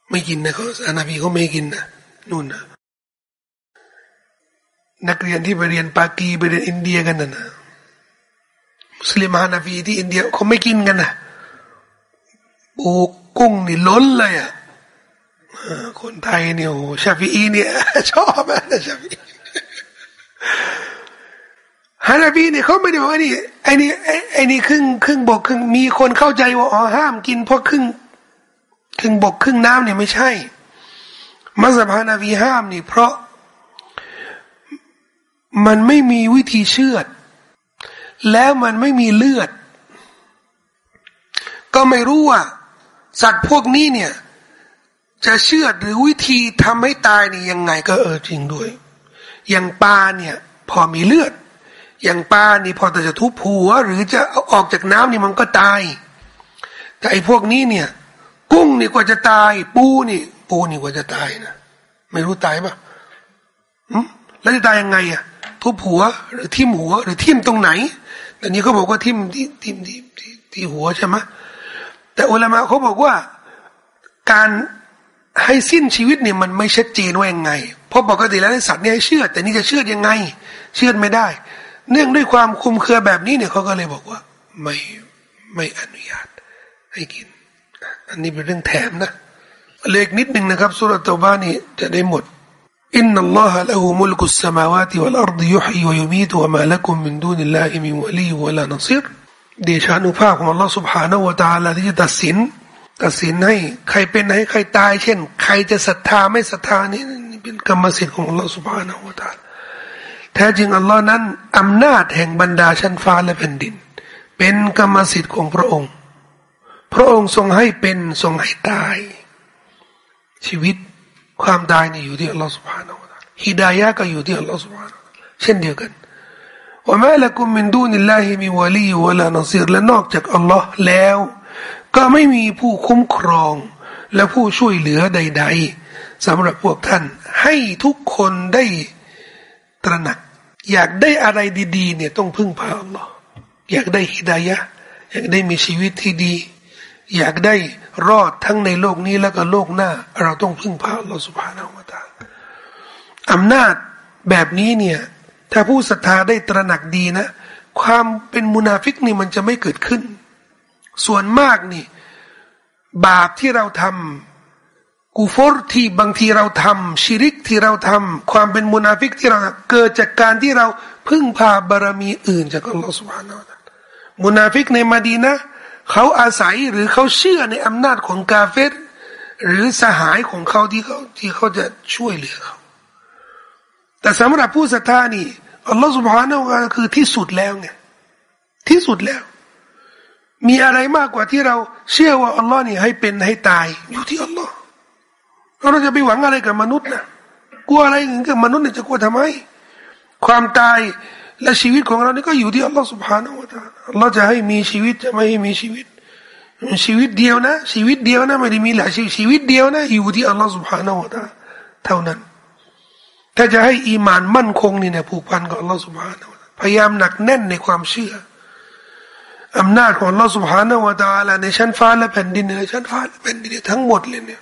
Speaker 1: ไม่กินนะเขาอานาวีเขาไม่กินนะนู่นนะนักเรียนที่ไปเรียนปากีไปเรียนอินเดียกันนะนะมุสลิมฮานาฟีที่อินเดียเขาไม่กินกันนะ ปูกุ้งนี่ล้นเลยอะคนไทยเนี่ยโอ้ชาฟีอีเนี่ยชอบนะชาฟีฮานาฟีเนี่ยเขาไม่ได้บอกว่านี่ไอ้นี่ไอ้นี่ครึ่งครึ่งบกครึ่งมีคนเข้าใจว่าอ๋อห้ามกินเพราะครึ่งครึ่งบกครึ่งน้ำเนี่ยไม่ใช่ มัสยิดฮานาวีห้ามนี่ เพราะ มันไม่มีวิธีเชือด แล้วมันไม่มีเลือด ก็ไม่รู้ว่า สัตว์พวกนี้เนี่ย จะเชื่อหรือวิธีทำให้ตายนี่ยังไงก็เออจริงด้วย อย่างปลาเนี่ย พอมีเลือด อย่างปลานี่พอแต่จะทุบหัว หรือจะเอาออกจากน้ำนี่มันก็ตาย แต่ไอ้พวกนี้เนี่ย กุ้งนี่กว่าจะตาย ปูนี่ ปูนี่กว่าจะตายนะไม่รู้ตายปะแล้วจะตายยังไงอะทุบหัว หรือทิ่มหัว หรือทิ่มตรงไหนแต่นี้เขาบอกว่าทิ่มที่ทิ่มที่ที่ที่หัวใช่ไหม แต่อุลามะเขาบอกว่าการให้สิ้นชีวิตเนี่ยมันไม่ชัดเจนว่ายังไง เพราะปกติแล้วสัตว์เนี่ยเชื่อ แต่นี่จะเชื่อยังไง เชื่อไม่ได้ เนื่องด้วยความคุมเครือแบบนี้เนี่ยเขาก็เลยบอกว่า ไม่ไม่อนุญาตให้กิน อันนี้เป็นเรื่องแถมนะเล็กนิดหนึ่งนะครับสุรตบ้านี่จะได้หมดอินนัลลอฮะละหูมุลกุสสมาวาติวัลอัรดิยุฮีวยุมีตวะมาละกุมมินดูนิลลาฮิมิวะลีวะลานซิร เดชานุภาพของอัลลอสุภฮานาวตาลาที่จะตัดสิน ตัดสินให้ใครเป็นให้ใครตาย เช่น ใครจะศรัทธาไม่ศรัทธานี่เป็นกรรมสิทธิ์ของอัลลอสุภฮานาวตาแท้จริงอัลลอฮ์นั้นอำนาจแห่งบรรดาชั้นฟ้าและแผ่นดิน เป็นกรรมสิทธิ์ของพระองค์ พระองค์ทรงให้เป็นทรงให้ตาย ชีวิตความตายนี่อยู่ที่อัลลอฮฺสุภฮานาอัลลฮฺฮิดายะก็อยู่ที่อัลลอฮฺสุภานาเช่นเดียวกัน ว่าแม้ละกุมมินดูนิลลาฮิมีวะลีวะลานซีรและนอกจากอัลลอฮ์แล้ว ก็ไม่มีผู้คุ้มครอง และผู้ช่วยเหลือใด ๆสำหรับพวกท่าน ให้ทุกคนได้ตระหนัก อยากได้อะไรดีๆเนี่ยต้องพึ่งพาอัลลอฮ์อยากได้ฮิดายะอยากได้มีชีวิตที่ดี อยากได้รอดทั้งในโลกนี้แล้วก็โลกหน้า เราต้องพึ่งพาอัลลอฮ์สุบฮานาอัลลอฮ์อำนาจแบบนี้เนี่ย ถ้าผู้ศรัทธาได้ตระหนักดีนะ ความเป็นมุนาฟิกนี่มันจะไม่เกิดขึ้น ส่วนมากนี่ บาปที่เราทำกูฟอร์ที่บางทีเราทำชิริกที่เราทำความเป็นมุนาฟิกที่เราเกิดจากการที่เราพึ่งพาบารมีอื่นจากอัลลอฮฺ سبحانه وتعالى มุนาฟิกในมาดีนะเขาอาศัยหรือเขาเชื่อในอำนาจของกาเฟรหรือสหายของเขาที่เขาที่เขาจะช่วยเหลือเขา แต่สำหรับผู้ศรัทธานี่อัลลอฮฺสุบฮานาอัลคือที่สุดแล้วไงที่สุดแล้ว มีอะไรมากกว่าที่เราเชื่อว่าอัลลอฮ์นี่ให้เป็นให้ตายอยู่ที่อัลลอฮ์เราจะไปหวังอะไรกับมนุษย์นะกลัวอะไรกับมนุษย์เนี่ยจะกลัวทำไม ความตายและชีวิตของเรานี่ก็อยู่ที่อัลลอฮ์สุบฮานาอัลลอฮ์อัลลอฮ์จะให้มีชีวิตจะไม่ให้มีชีวิต ชีวิตเดียวนะ ชีวิตเดียวนะไม่ได้มีหลายชีวิตชีวิตเดียวนะอยู่ที่อัลลอฮ์สุบฮานาอัลลอฮ์เท่านั้น ถ้าจะให้อีมานมั่นคงนี่เนี่ยผูกพันกับอัลลอฮฺสุบฮานะพยายามหนักแน่นในความเชื่ออำนาจของอัลลอฮฺสุบฮานะวะตาลาในชั้นฟ้าและแผ่นดินในชั้นฟ้าและแผ่นดินทั้งหมดเลยเนี่ย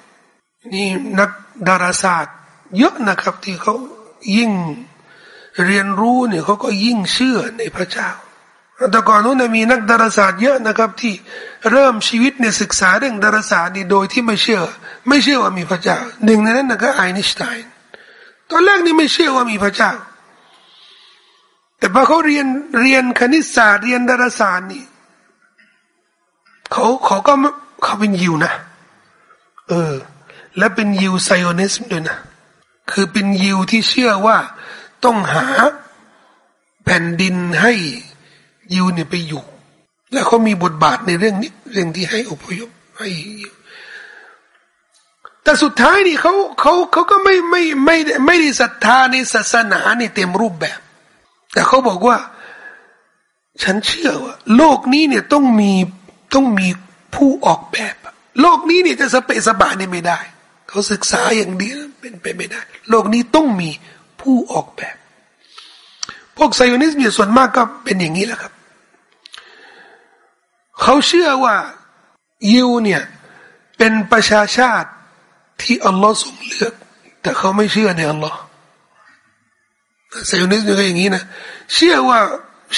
Speaker 1: นี่นักดาราศาสตร์ เยอะนะครับที่เขายิ่งเรียนรู้เนี่ยเขาก็ยิ่งเชื่อในพระเจ้าแต่ก่อนนู้นมีนักดาราศาสตร์เยอะนะครับ ที่เริ่มชีวิตในศึกษาเรื่องดาราศาสตร์นี่โดยที่ไม่เชื่อ ไม่เชื่อว่ามีพระเจ้าหนึ่งในนั้นก็ไอน์สไตน์ ตอนแรกนี่ไม่เชื่อว่ามีพระเจ้า แต่พอเขาเรียนเรียนคณิตศาสตร์เรียนดาราศาสตร์นี่เขาเขาก็เขาเป็นยิวนะ เออ และเป็นยิวไซโอนิสด้วยนะ คือเป็นยิวที่เชื่อว่าต้องหาแผ่นดินให้ยิวเนี่ยไปอยู่ แล้วเขามีบทบาทในเรื่องนี้เรื่องที่ให้อพยพให้ยิว แต่สุดท้ายนี่เขาเขาเขาก็ไม่ไม่ไม่ไม่ได้ศรัทธาในศาสนาในเต็มรูปแบบ แต่เขาบอกว่า ฉันเชื่อว่าโลกนี้เนี่ยต้องมีต้องมีผู้ออกแบบ โลกนี้เนี่ยจะสเปสบายเนี่ยไม่ได้ เขาศึกษาอย่างเดียวเป็นไปไม่ได้ โลกนี้ต้องมีผู้ออกแบบ พวกไซโอนิสต์เนี่ยส่วนมากก็เป็นอย่างนี้แหละครับ เขาเชื่อว่ายิวเนี่ยเป็นประชาชาติ ที่อัลลอฮ์ทรงเลือก แต่เขาไม่เชื่อในอัลลอฮ์ไซโอนิสต์ก็อย่างนี้นะ เชื่อว่า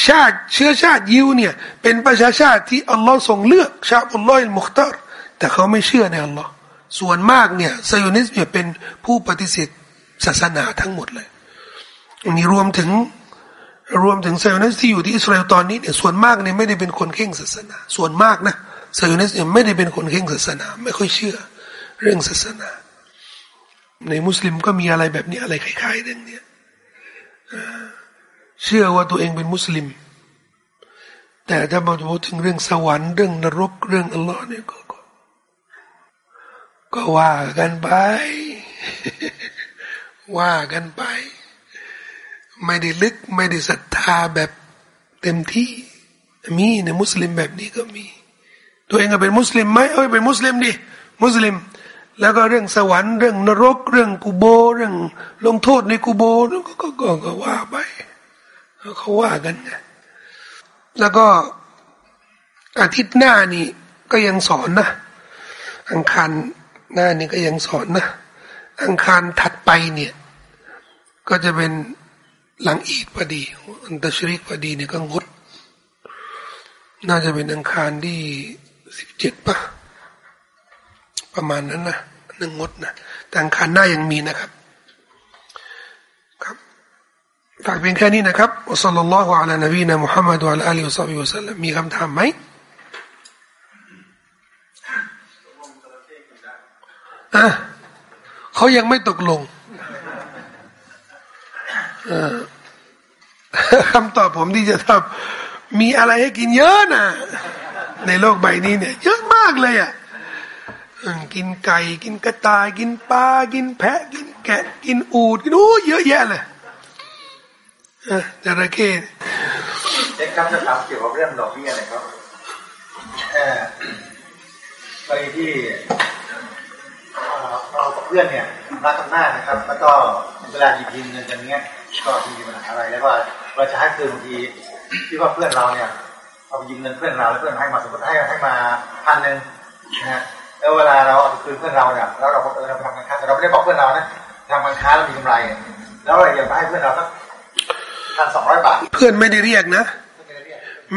Speaker 1: ชาติเชื้อชาติยิวเนี่ย เป็นประชาชาติที่อัลลอฮ์ทรงเลือก شعب الله المختار แต่เขาไม่เชื่อในอัลลอฮ์ส่วนมากเนี่ยไซโอนิสต์เนี่ยเป็นผู้ปฏิเสธศาสนาทั้งหมดเลยนี่รวมถึงรวมถึงไซโอนิสที่อยู่ที่อิสราเอลตอนนี้เนี่ยส่วนมากเนี่ยไม่ได้เป็นคนเข่งศาสนา ส่วนมากนะไซโอนิสเนี่ยไม่ได้เป็นคนเข่งศาสนา ไม่ค่อยเชื่อ เรื่องศาสนา ในมุสลิมก็มีอะไรแบบนี้อะไรคล้ายๆเรื่องนี้เชื่อว่าตัวเองเป็นมุสลิม แต่ถ้ามาพูดถึงเรื่องสวรรค์เรื่องนรกเรื่องอัลลอฮ์เนี่ยก็ก็ว่ากันไป ว่ากันไป ไม่ได้ลึกไม่ได้ศรัทธาแบบเต็มที่ มีในมุสลิมแบบนี้ก็มี ตัวเองก็เป็นมุสลิมไหมเอ้ยเป็นมุสลิมดิมุสลิม แล้วก็เรื่องสวรรค์เรื่องนรก เรื่องกูโบ เรื่องลงโทษในกูโบกกก็ก็ว่าไปเขาว่ากันไงแล้วก็อาทิตย์หน้านี่ก็ยังสอนนะอังคารหน้านี่ก็ยังสอนนะอังคารถัดไปเนี่ย ก็จะเป็นหลังอีดพอดี อันตชริกพอดีเนี่ยก็งด น่าจะเป็นอังคารที่สิบเจ็ดป่ะ ประมาณนั้นนะหนึ่งงดนะแต่อังคารหน้ายังมีนะครับครับฝากเพียงแค่นี้นะครับอัสลลัลลอฮุอะลัยนบีนะมุฮัมมัดวะอัลลอฮิวะซัลลัมวะสัลลัมมีคำถามไหมอะเขายังไม่ตกลงคำตอบผมที่จะทำมีอะไรให้กินเยอะนะในโลกใบนี้เนี่ย เยอะมากเลยอะ กินไก่ กินกระต่าย กินปลา กินแพะ กินแกะ กินอูดกินโอ้เยอะแยะเลยจระเข้
Speaker 2: เด็กครับจะถามเกี่ยวกับเรื่องดอกเบี้ยนะครับเออกรณีที่เรากับเพื่อนเนี่ยรักกันมากนะครับ แล้วก็เวลาหยิบยืมเงินกันเนี้ยก็มีปัญหาอะไรแล้วว่าเราจะให้คืนบางทีที่ว่าเพื่อนเราเนี่ยเอาไปยืมเงินเพื่อนเราแล้วเพื่อนให้มาสมมติให้ให้มาพันหนึ่งนะฮะ แล้วเวลาเราเอาไปคืนเพื่อนเราเนี่ยแล้วเราเออเราไปทำการค้าแต่เราไม่ได้บอกเพื่อนเรานะทำการค้าเรามีกำไร แล้วเราอยากให้เพื่อนเราสักพันสองร้อยบาท
Speaker 1: เพื่อนไม่ได้เรียกนะ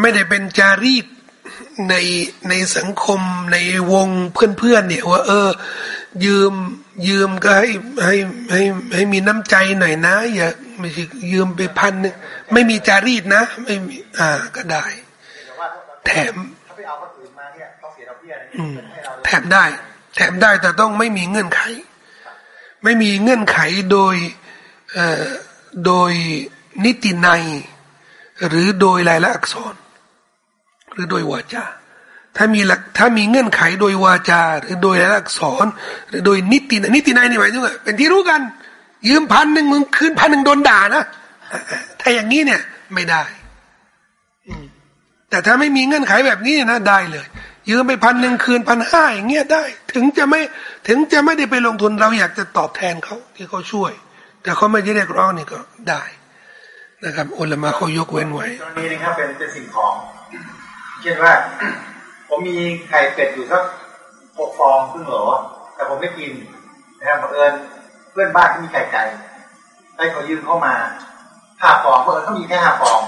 Speaker 1: ไม่ได้เป็นจารีตในในสังคมในวงเพื่อนๆเนี่ยว่า เออ ยืมยืมก็ให้ให้ให้ให้มีน้ำใจหน่อยนะ อย่าไม่ใช่ยืมไปพันนึงไม่มีจารีตนะ ไม่มีอ่าก็ได้ แถม แถมได้ แถมได้แต่ต้องไม่มีเงื่อนไข ไม่มีเงื่อนไขโดยโดยนิติในหรือโดยลายละอักษร หรือโดยวาจาถ้ามีหลักถ้ามีเงื่อนไขโดยวาจา หรือโดยลายละอักษร หรือโดยนิตินิติในนี่หมายถึงว่าเป็นที่รู้กัน ยืมพันหนึ่งมึงคืนพันหนึ่งโดนด่านะถ้าอย่างนี้เนี่ยไม่ได้แต่ถ้าไม่มีเงื่อนไขแบบนี้นะได้เลย ยืมไปพันหนึ่งคืนพันห้าอย่างเงี้ยได้ ถึงจะไม่ถึงจะไม่ได้ไปลงทุนเราอยากจะตอบแทนเขาที่เขาช่วย แต่เขาไม่ได้เรียกร้องนี่ก็ได้นะครับอุลามะเขายกเว้นไว้
Speaker 2: ตอนนี้นะครับเป็นเป็นสิ่งของเช่นว่า ผมมีไข่เป็ดอยู่สักหกฟองครึ่งโหลแต่ผมไม่กินนะครับบังเอิญเพื่อนบ้านที่มีไข่ไก่ได้เขายืมเข้ามาห้าฟองเพื่อนเขามีแค่ห้าฟอง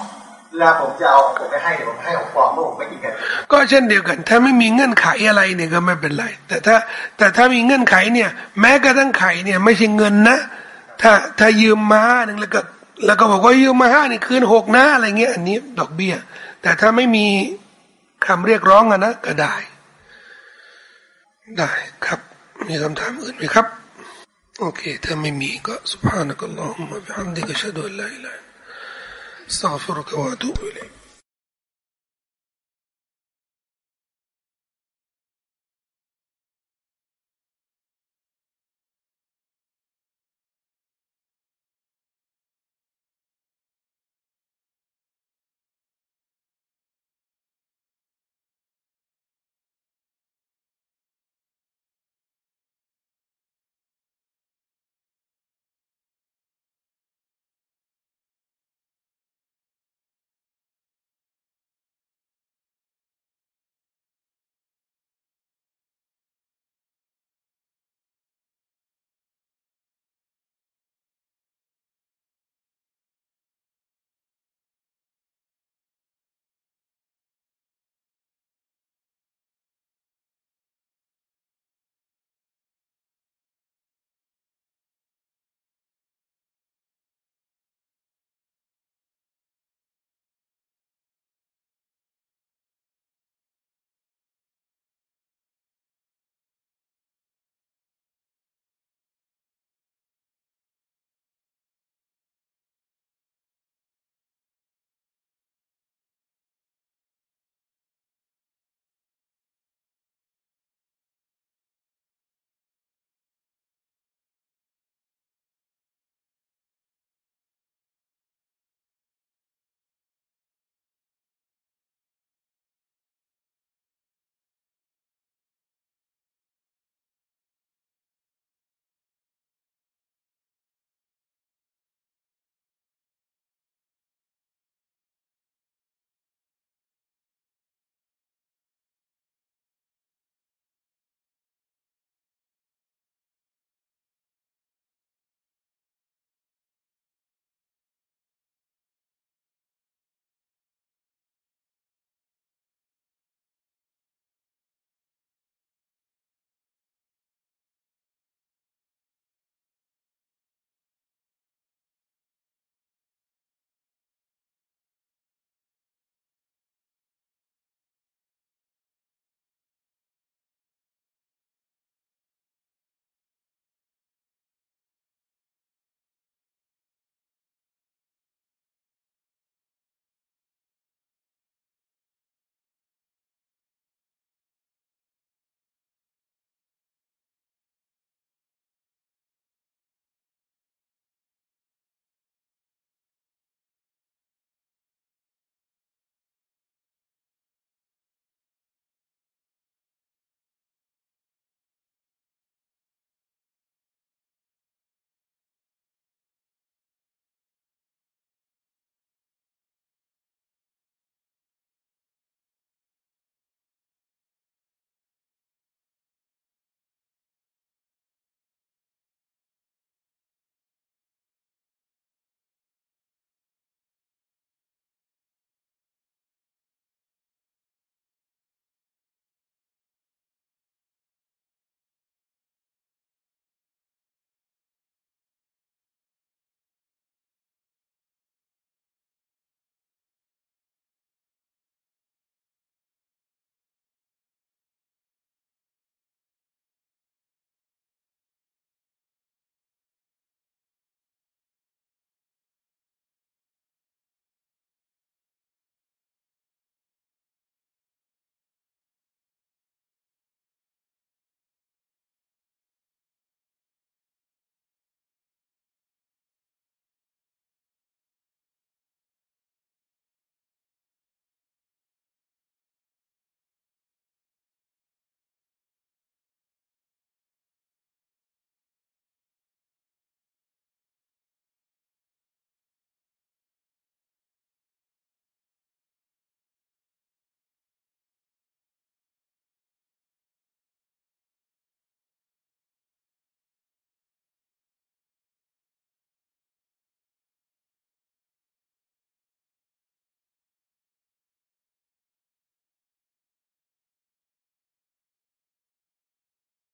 Speaker 2: เวลาผมจะเอาผมไปให้ผมให้ของปลอมเมื่อผมไม่กินกัน
Speaker 1: ก็เช่นเดียวกัน ถ้าไม่มีเงื่อนไขอะไรเนี่ยก็ไม่เป็นไร แต่ถ้าแต่ถ้ามีเงื่อนไขเนี่ย แม้กระทั่งไขเนี่ยไม่ใช่เงินนะ ถ้าถ้ายืมมาหนึ่งแล้วก็แล้วก็บอกว่ายืมมาห้านี่คืนหกนะอะไรเงี้ยอันนี้ดอกเบี้ย แต่ถ้าไม่มีคำเรียกร้องอะนะก็ได้ ได้ครับ มีคำถามอื่นไหมครับ โอเค ถ้าไม่มีก็สุภาพนักอัลลอฮฺมะบิฮัมดิกะชะดุลลาอิลา استغفرك وأتوب إليك.